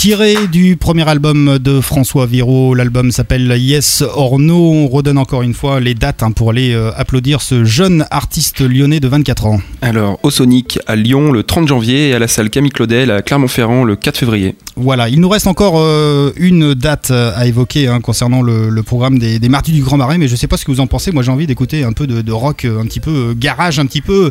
[SPEAKER 1] Tiré du premier album de François Viro. L'album s'appelle Yes or No. On redonne encore une fois les dates hein, pour aller euh, applaudir ce jeune artiste lyonnais de 24 ans.
[SPEAKER 2] Alors, au Sonic à Lyon le 30 janvier et à la salle Camille Claudel à Clermont-Ferrand le 4 février.
[SPEAKER 1] Voilà, il nous reste encore euh, une date euh, à évoquer hein, concernant le, le programme des, des Martyrs du Grand Marais, mais je sais pas ce que vous en pensez. Moi, j'ai envie d'écouter un peu de, de rock, euh, un petit peu garage, un petit peu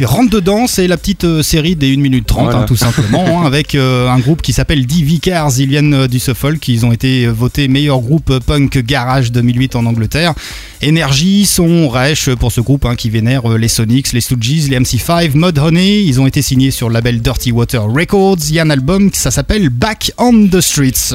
[SPEAKER 1] euh, rentre dedans. C'est la petite série des 1 minute 30,
[SPEAKER 2] Voilà.
[SPEAKER 1] hein, tout simplement, hein, avec euh, un groupe qui s'appelle The Vicars. Ils viennent du Suffolk. Ils ont été votés meilleur groupe punk garage 2008 en Angleterre. Énergie, son rêche pour ce groupe qui vénère les Sonics, les Stooges, les MC5, Mud Honey. Ils ont été signés sur le label Dirty Water Records. Il y a un album, ça s'appelle Back on the Streets.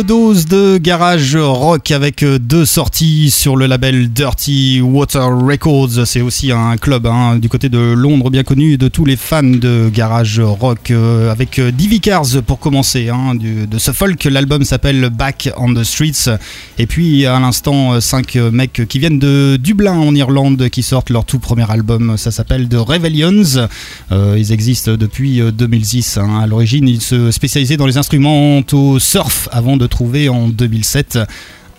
[SPEAKER 1] Double dose de garage rock avec euh, deux sorties sur le label Dirty Water Records. C'est aussi un club hein, du côté de Londres bien connu de tous les fans de garage rock euh, avec euh, Divi Cars pour commencer hein, de ce folk. L'album s'appelle Back on the Streets. Et puis à l'instant, cinq mecs qui viennent de Dublin en Irlande qui sortent leur tout premier album. Ça s'appelle The Rebellions. Ils existent depuis euh, 2006. hein. À l'origine, ils se spécialisaient dans les instrumentaux surf avant de trouver en 2007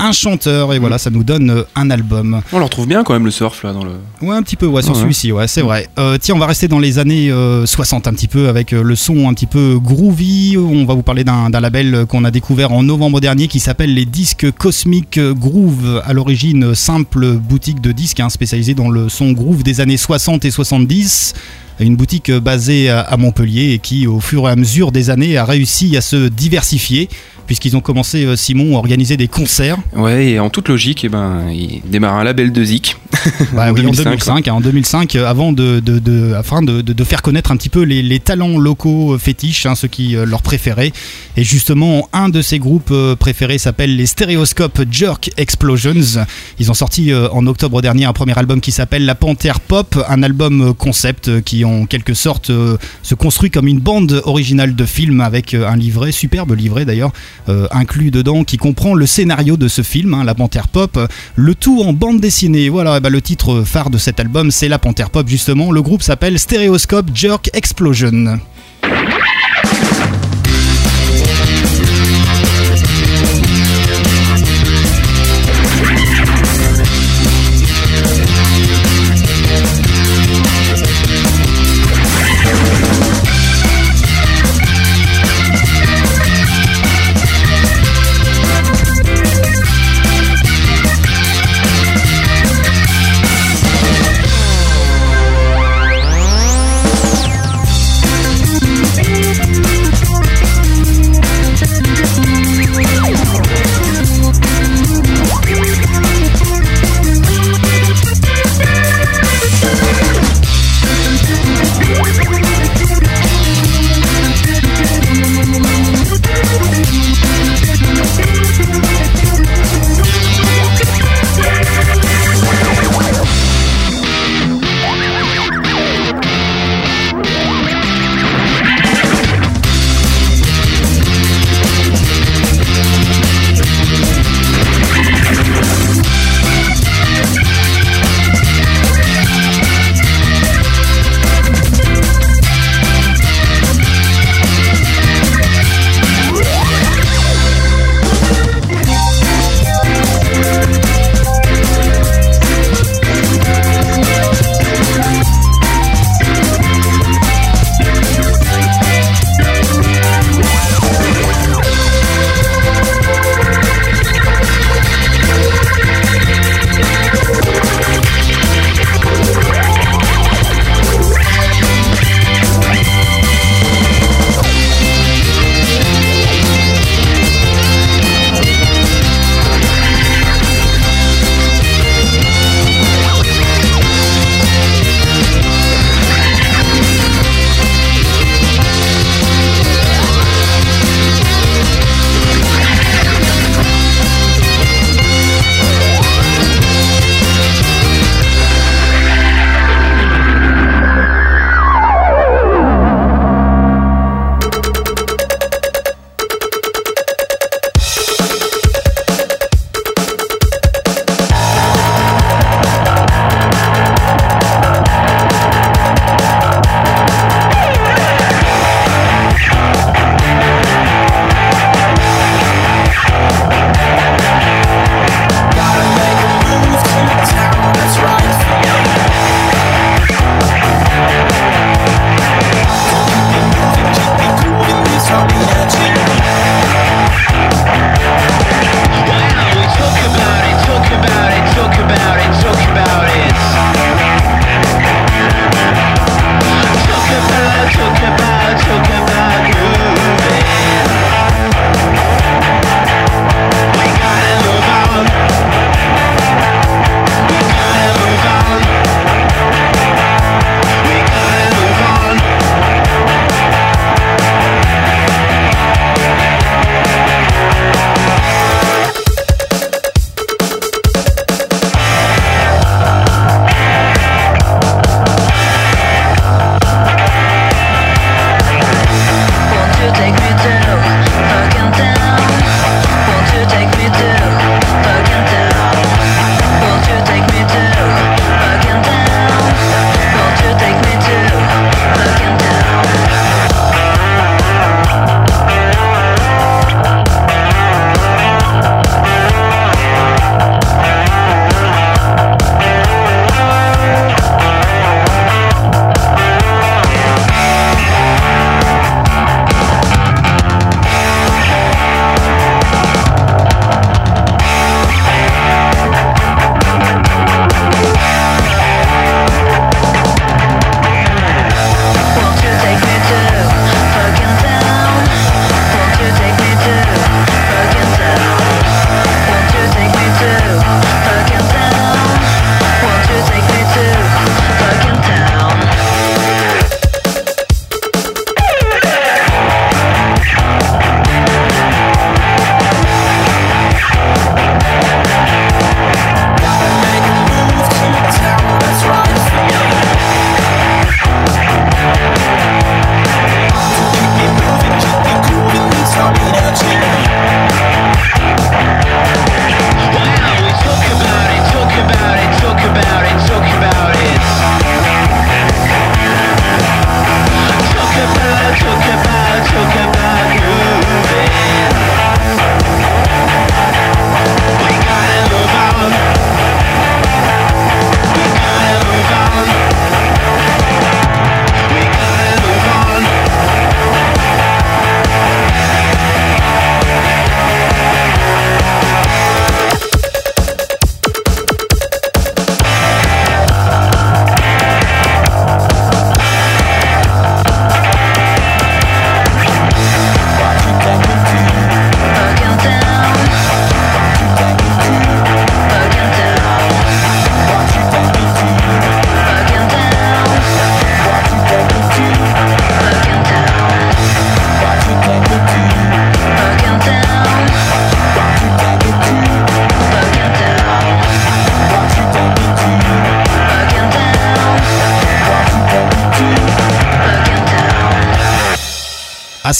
[SPEAKER 1] un chanteur et voilà, ça nous donne euh, un album.
[SPEAKER 2] On le retrouve bien quand même le surf là dans le.
[SPEAKER 1] Ouais, un petit peu, ouais, sur
[SPEAKER 2] Ouais.
[SPEAKER 1] celui-ci, ouais, c'est vrai. Euh, tiens, on va rester dans les années euh, 60 un petit peu avec euh, le son un petit peu groovy. On va vous parler d'un label euh, qu'on a découvert en novembre dernier qui s'appelle les disques Cosmic Groove. À l'origine, simple boutique de disques hein, spécialisée dans le son groove des années 60 et 70. Une boutique basée à- Montpellier et qui, au fur et à mesure des années, a réussi à se diversifier puisqu'ils ont commencé, euh, Simon, à organiser des concerts.
[SPEAKER 2] Ouais, et en toute logique, eh ben, il démarre un label de Zik.
[SPEAKER 1] Bah oui, en 2005, hein, en 2005, euh, avant de, de- de- afin de, de- faire connaître un petit peu les, les talents locaux euh, fétiches, hein, ceux qui leur préféraient. Et justement, un de ces groupes préférés s'appelle les Stereoscope Jerk Explosions. Ils ont sorti en octobre dernier un premier album qui s'appelle La Panthère Pop, un album concept qui en quelque sorte euh, se construit comme une bande originale de film avec euh, un livret, superbe livret d'ailleurs, euh, inclus dedans, qui comprend le scénario de ce film, hein, La Panthère Pop, le tout en bande dessinée. Voilà, eh ben, le titre phare de cet album, c'est La Panthère Pop justement. Le groupe s'appelle Stereoscope Jerk Explosion.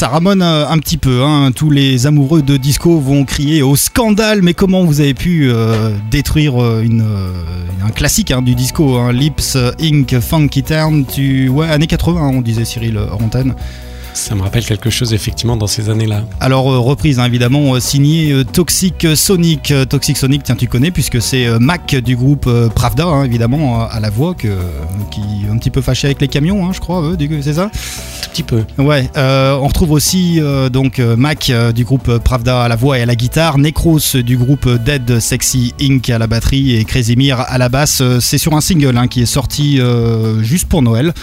[SPEAKER 1] Ça ramone euh, un petit peu. hein. Tous les amoureux de disco vont crier au scandale. Mais comment vous avez pu euh, détruire euh, un classique hein, du disco hein, Lips Inc. Funky Town tu... Années 80, on disait Cyril antenne.
[SPEAKER 3] Ça me rappelle quelque chose effectivement dans ces années-là.
[SPEAKER 1] Alors euh, reprise hein, évidemment euh, signée euh, Toxic Sonic. Toxic Sonic, tiens tu connais puisque c'est Mac du groupe Pravda hein, évidemment à la voix que, qui est un petit peu fâché avec les camions, hein, je crois, c'est ça?
[SPEAKER 3] Tout petit peu.
[SPEAKER 1] Ouais, euh, on retrouve aussi euh, donc Mac du groupe Pravda à la voix et à la guitare, Necros du groupe Dead Sexy Inc à la batterie et Krasimir à la basse. C'est sur un single qui est sorti euh, juste pour Noël.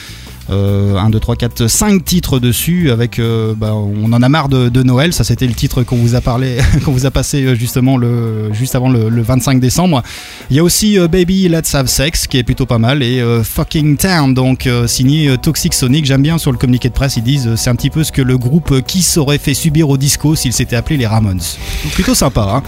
[SPEAKER 1] Euh, 1, 2, 3, 4, 5 titres dessus avec euh, bah, on en a marre de, Noël. Ça c'était le titre qu'on vous a parlé qu'on vous a passé euh, justement le, juste avant le, le 25 décembre. Il y a aussi euh, Baby Let's Have Sex qui est plutôt pas mal et Fucking Town donc signé Toxic Sonic. J'aime bien sur le communiqué de presse ils disent c'est un petit peu ce que le groupe Kiss aurait fait subir au disco s'il s'était appelé les Ramones. Plutôt sympa hein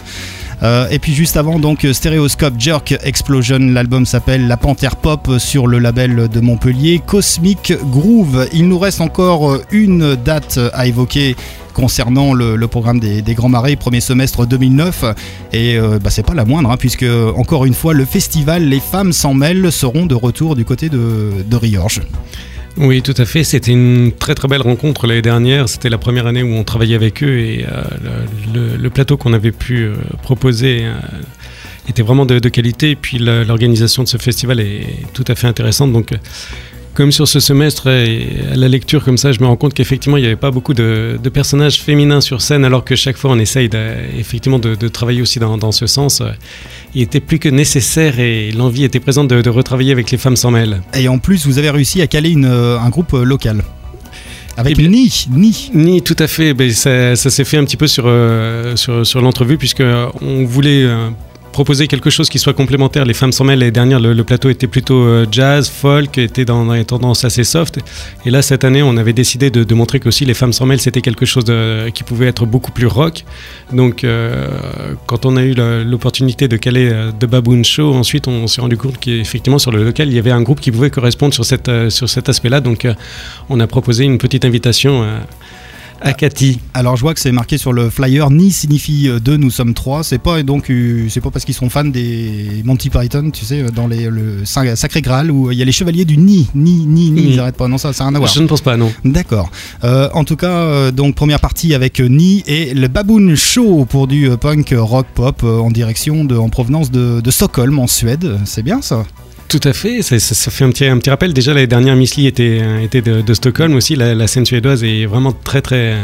[SPEAKER 1] euh, et puis juste avant, donc euh, Stereoscope Jerk Explosion, l'album s'appelle La Panthère Pop euh, sur le label de Montpellier, Cosmic Groove. Il nous reste encore une date à évoquer concernant le, programme des, Grands Marais, premier semestre 2009. Et bah, c'est pas la moindre, hein, puisque encore une fois, le festival Les Femmes s'en mêlent seront de retour du côté de, de.
[SPEAKER 3] Oui, tout à fait. C'était une très très belle rencontre l'année dernière. C'était la première année où on travaillait avec eux et euh, le, plateau qu'on avait pu euh, proposer euh, était vraiment de, qualité. Et puis l'organisation de ce festival est tout à fait intéressante. Donc, comme sur ce semestre et à la lecture comme ça, je me rends compte qu'effectivement il n'y avait pas beaucoup de, personnages féminins sur scène, alors que chaque fois on essaye effectivement de, travailler aussi dans ce sens. Il était plus que nécessaire et l'envie était présente de, de retravailler avec les femmes sans mêle.
[SPEAKER 1] Et en plus, vous avez réussi à caler une, euh, un groupe euh, local. Avec
[SPEAKER 3] Eh bien-
[SPEAKER 1] Ni, Ni.
[SPEAKER 3] Ni, tout à fait. Ben, ça ça s'est fait un petit peu sur, euh, sur, sur l'entrevue, puisque euh, on voulait euh, proposer quelque chose qui soit complémentaire. Les femmes sans mêle, l'année dernière, le, plateau était plutôt euh, jazz, folk, était dans, des tendances assez soft. Et là, cette année, on avait décidé de, de montrer qu'aussi les femmes sans mêle, c'était quelque chose qui pouvait être beaucoup plus rock. Donc, euh, quand on a eu l'opportunité de caler euh, The Baboon Show, ensuite, on s'est rendu compte qu'effectivement, sur le local, il y avait un groupe qui pouvait correspondre sur, cet aspect-là. Donc, on a proposé une petite invitation à Cathy.
[SPEAKER 1] Alors je vois que c'est marqué sur le flyer Ni signifie euh, deux, nous sommes trois. C'est pas donc euh, c'est pas parce qu'ils sont fans des Monty Python, tu sais, euh, dans les, le Sac- Sacré Graal où il y a les chevaliers du Ni, Ni, Ni, Ni, ils arrêtent pas. Non, ça, ça n'a rien à voir.
[SPEAKER 3] Je ne pense pas, non.
[SPEAKER 1] D'accord. Euh, en tout cas, euh, donc première partie avec euh, Ni et le Baboon Show pour du euh, punk euh, rock pop euh, en direction de, en provenance de, de Stockholm en Suède. C'est bien ça?
[SPEAKER 3] Tout à fait, ça, fait un petit, un petit rappel. Déjà, l'année dernière, Miss Li était, euh, était de, Stockholm aussi. La, scène suédoise est vraiment très, très,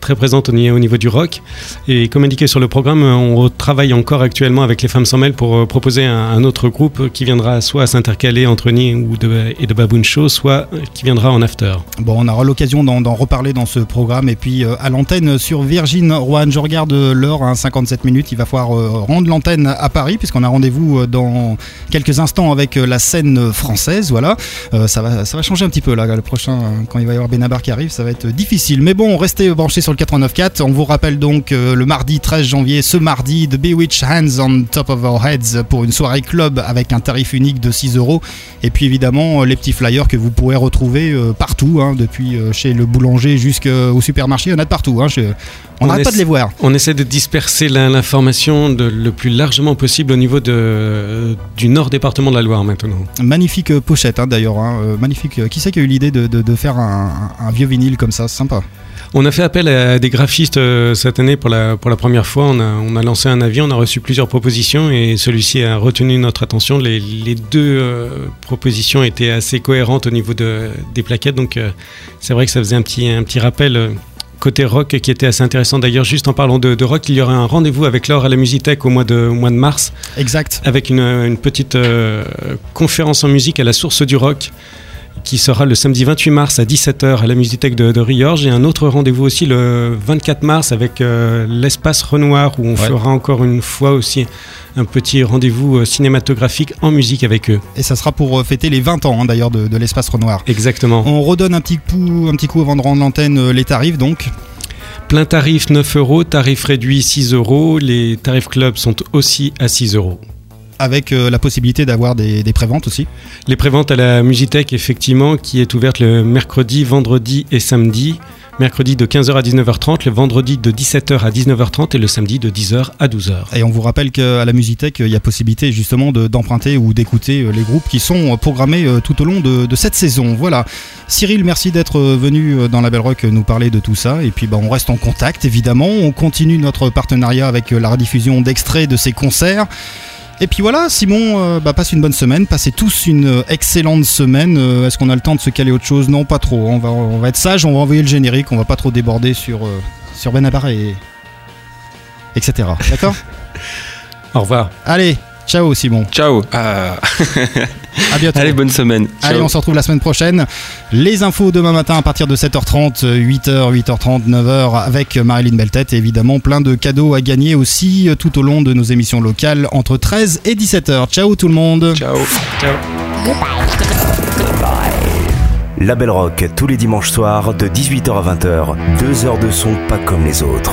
[SPEAKER 3] très présente au, ni- au niveau du rock. Et comme indiqué sur le programme, on travaille encore actuellement avec les Femmes sans mêle pour euh, proposer un, autre groupe qui viendra soit s'intercaler entre Ni ou de, et de Baboon Show, soit qui viendra en after.
[SPEAKER 1] Bon, on aura l'occasion d'en reparler dans ce programme. Et puis euh, à l'antenne sur Virgin Rouen, je regarde l'heure, hein, 57 minutes. Il va falloir rendre l'antenne à Paris, puisqu'on a rendez-vous dans quelques instants avec la scène française. Voilà, Euh, ça, va, changer un petit peu là. Le prochain, quand il va y avoir Benabar qui arrive, ça va être difficile. Mais bon, restez branchés sur le 89.4. On vous rappelle donc euh, le mardi 13 janvier, ce mardi, The Bewitch Hands on Top of Our Heads pour une soirée club avec un tarif unique de 6 euros. Et puis évidemment, les petits flyers que vous pourrez retrouver euh, partout, hein, depuis chez le boulanger jusqu'au supermarché, il y en a de partout. hein, On n'arrête pas de les voir.
[SPEAKER 3] On essaie de disperser l'information le plus largement possible au niveau de, du nord département de la Loire maintenant.
[SPEAKER 1] Magnifique euh, pochette hein, d'ailleurs, hein, euh, magnifique. Euh, Qui c'est qui a eu l'idée de, de- de faire un, un- un vieux vinyle comme ça? Sympa.
[SPEAKER 3] On a fait appel à des graphistes euh, cette année pour la, pour la première fois. On a, on a lancé un avis, on a reçu plusieurs propositions et celui-ci a retenu notre attention. Les, les deux euh, propositions étaient assez cohérentes au niveau de, des plaquettes, donc euh, c'est vrai que ça faisait un petit, un petit rappel. Côté rock qui était assez intéressant d'ailleurs, juste en parlant de, de rock, il y aura un rendez-vous avec Laure à la Musitech au mois de, au mois de mars.
[SPEAKER 1] Exact.
[SPEAKER 3] Avec une, une petite euh, conférence en musique à la source du rock qui sera le samedi 28 mars à 17h à la Musitech de, de Riorges et un autre rendez-vous aussi le 24 mars avec euh, l'espace Renoir où on fera encore une fois aussi un petit rendez-vous euh, cinématographique en musique avec eux.
[SPEAKER 1] Et ça sera pour euh, fêter les 20 ans hein, d'ailleurs de, de l'espace Renoir.
[SPEAKER 3] Exactement.
[SPEAKER 1] On redonne un petit coup, un petit coup avant de rendre l'antenne les tarifs donc.
[SPEAKER 3] Plein tarif 9 euros, tarif réduit 6 euros, les tarifs club sont aussi à 6 euros.
[SPEAKER 1] Avec euh, la possibilité d'avoir des, des préventes aussi.
[SPEAKER 3] Les préventes à la Musitech, effectivement, qui est ouverte le mercredi, vendredi et samedi. Mercredi de 15h à 19h30, le vendredi de 17h à 19h30 et le samedi de 10h à 12h.
[SPEAKER 1] Et on vous rappelle qu'à la Musitech, il y a possibilité justement de- d'emprunter ou d'écouter euh, les groupes qui sont euh, programmés tout au long de, de cette saison. Voilà. Cyril, merci d'être venu dans la Belle Rock nous parler de tout ça. Et puis bah, on reste en contact évidemment. On continue notre partenariat avec la rediffusion d'extraits de ces concerts. Et puis voilà, Simon, euh, bah, passe une bonne semaine, passez tous une euh, excellente semaine. Euh, Est-ce qu'on a le temps de se caler autre chose? Non, pas trop. On va, on va être sage, on va envoyer le générique, on va pas trop déborder sur, sur Benabar et etc. D'accord?
[SPEAKER 3] Au revoir.
[SPEAKER 1] Allez, ciao Simon.
[SPEAKER 2] Ciao. Ah.
[SPEAKER 1] À bientôt.
[SPEAKER 2] Allez, bonne semaine. Ciao.
[SPEAKER 1] Allez, on se retrouve la semaine prochaine. Les infos demain matin à partir de 7h30, 8h, 8h30, 9h avec Marilyn Beltet et évidemment plein de cadeaux à gagner aussi euh, tout au long de nos émissions locales entre 13 et 17h. Ciao tout le monde.
[SPEAKER 2] Ciao.
[SPEAKER 3] Ciao.
[SPEAKER 5] La Belle Rock tous les dimanches soirs de 18h à 20h. Deux heures de son pas comme les autres.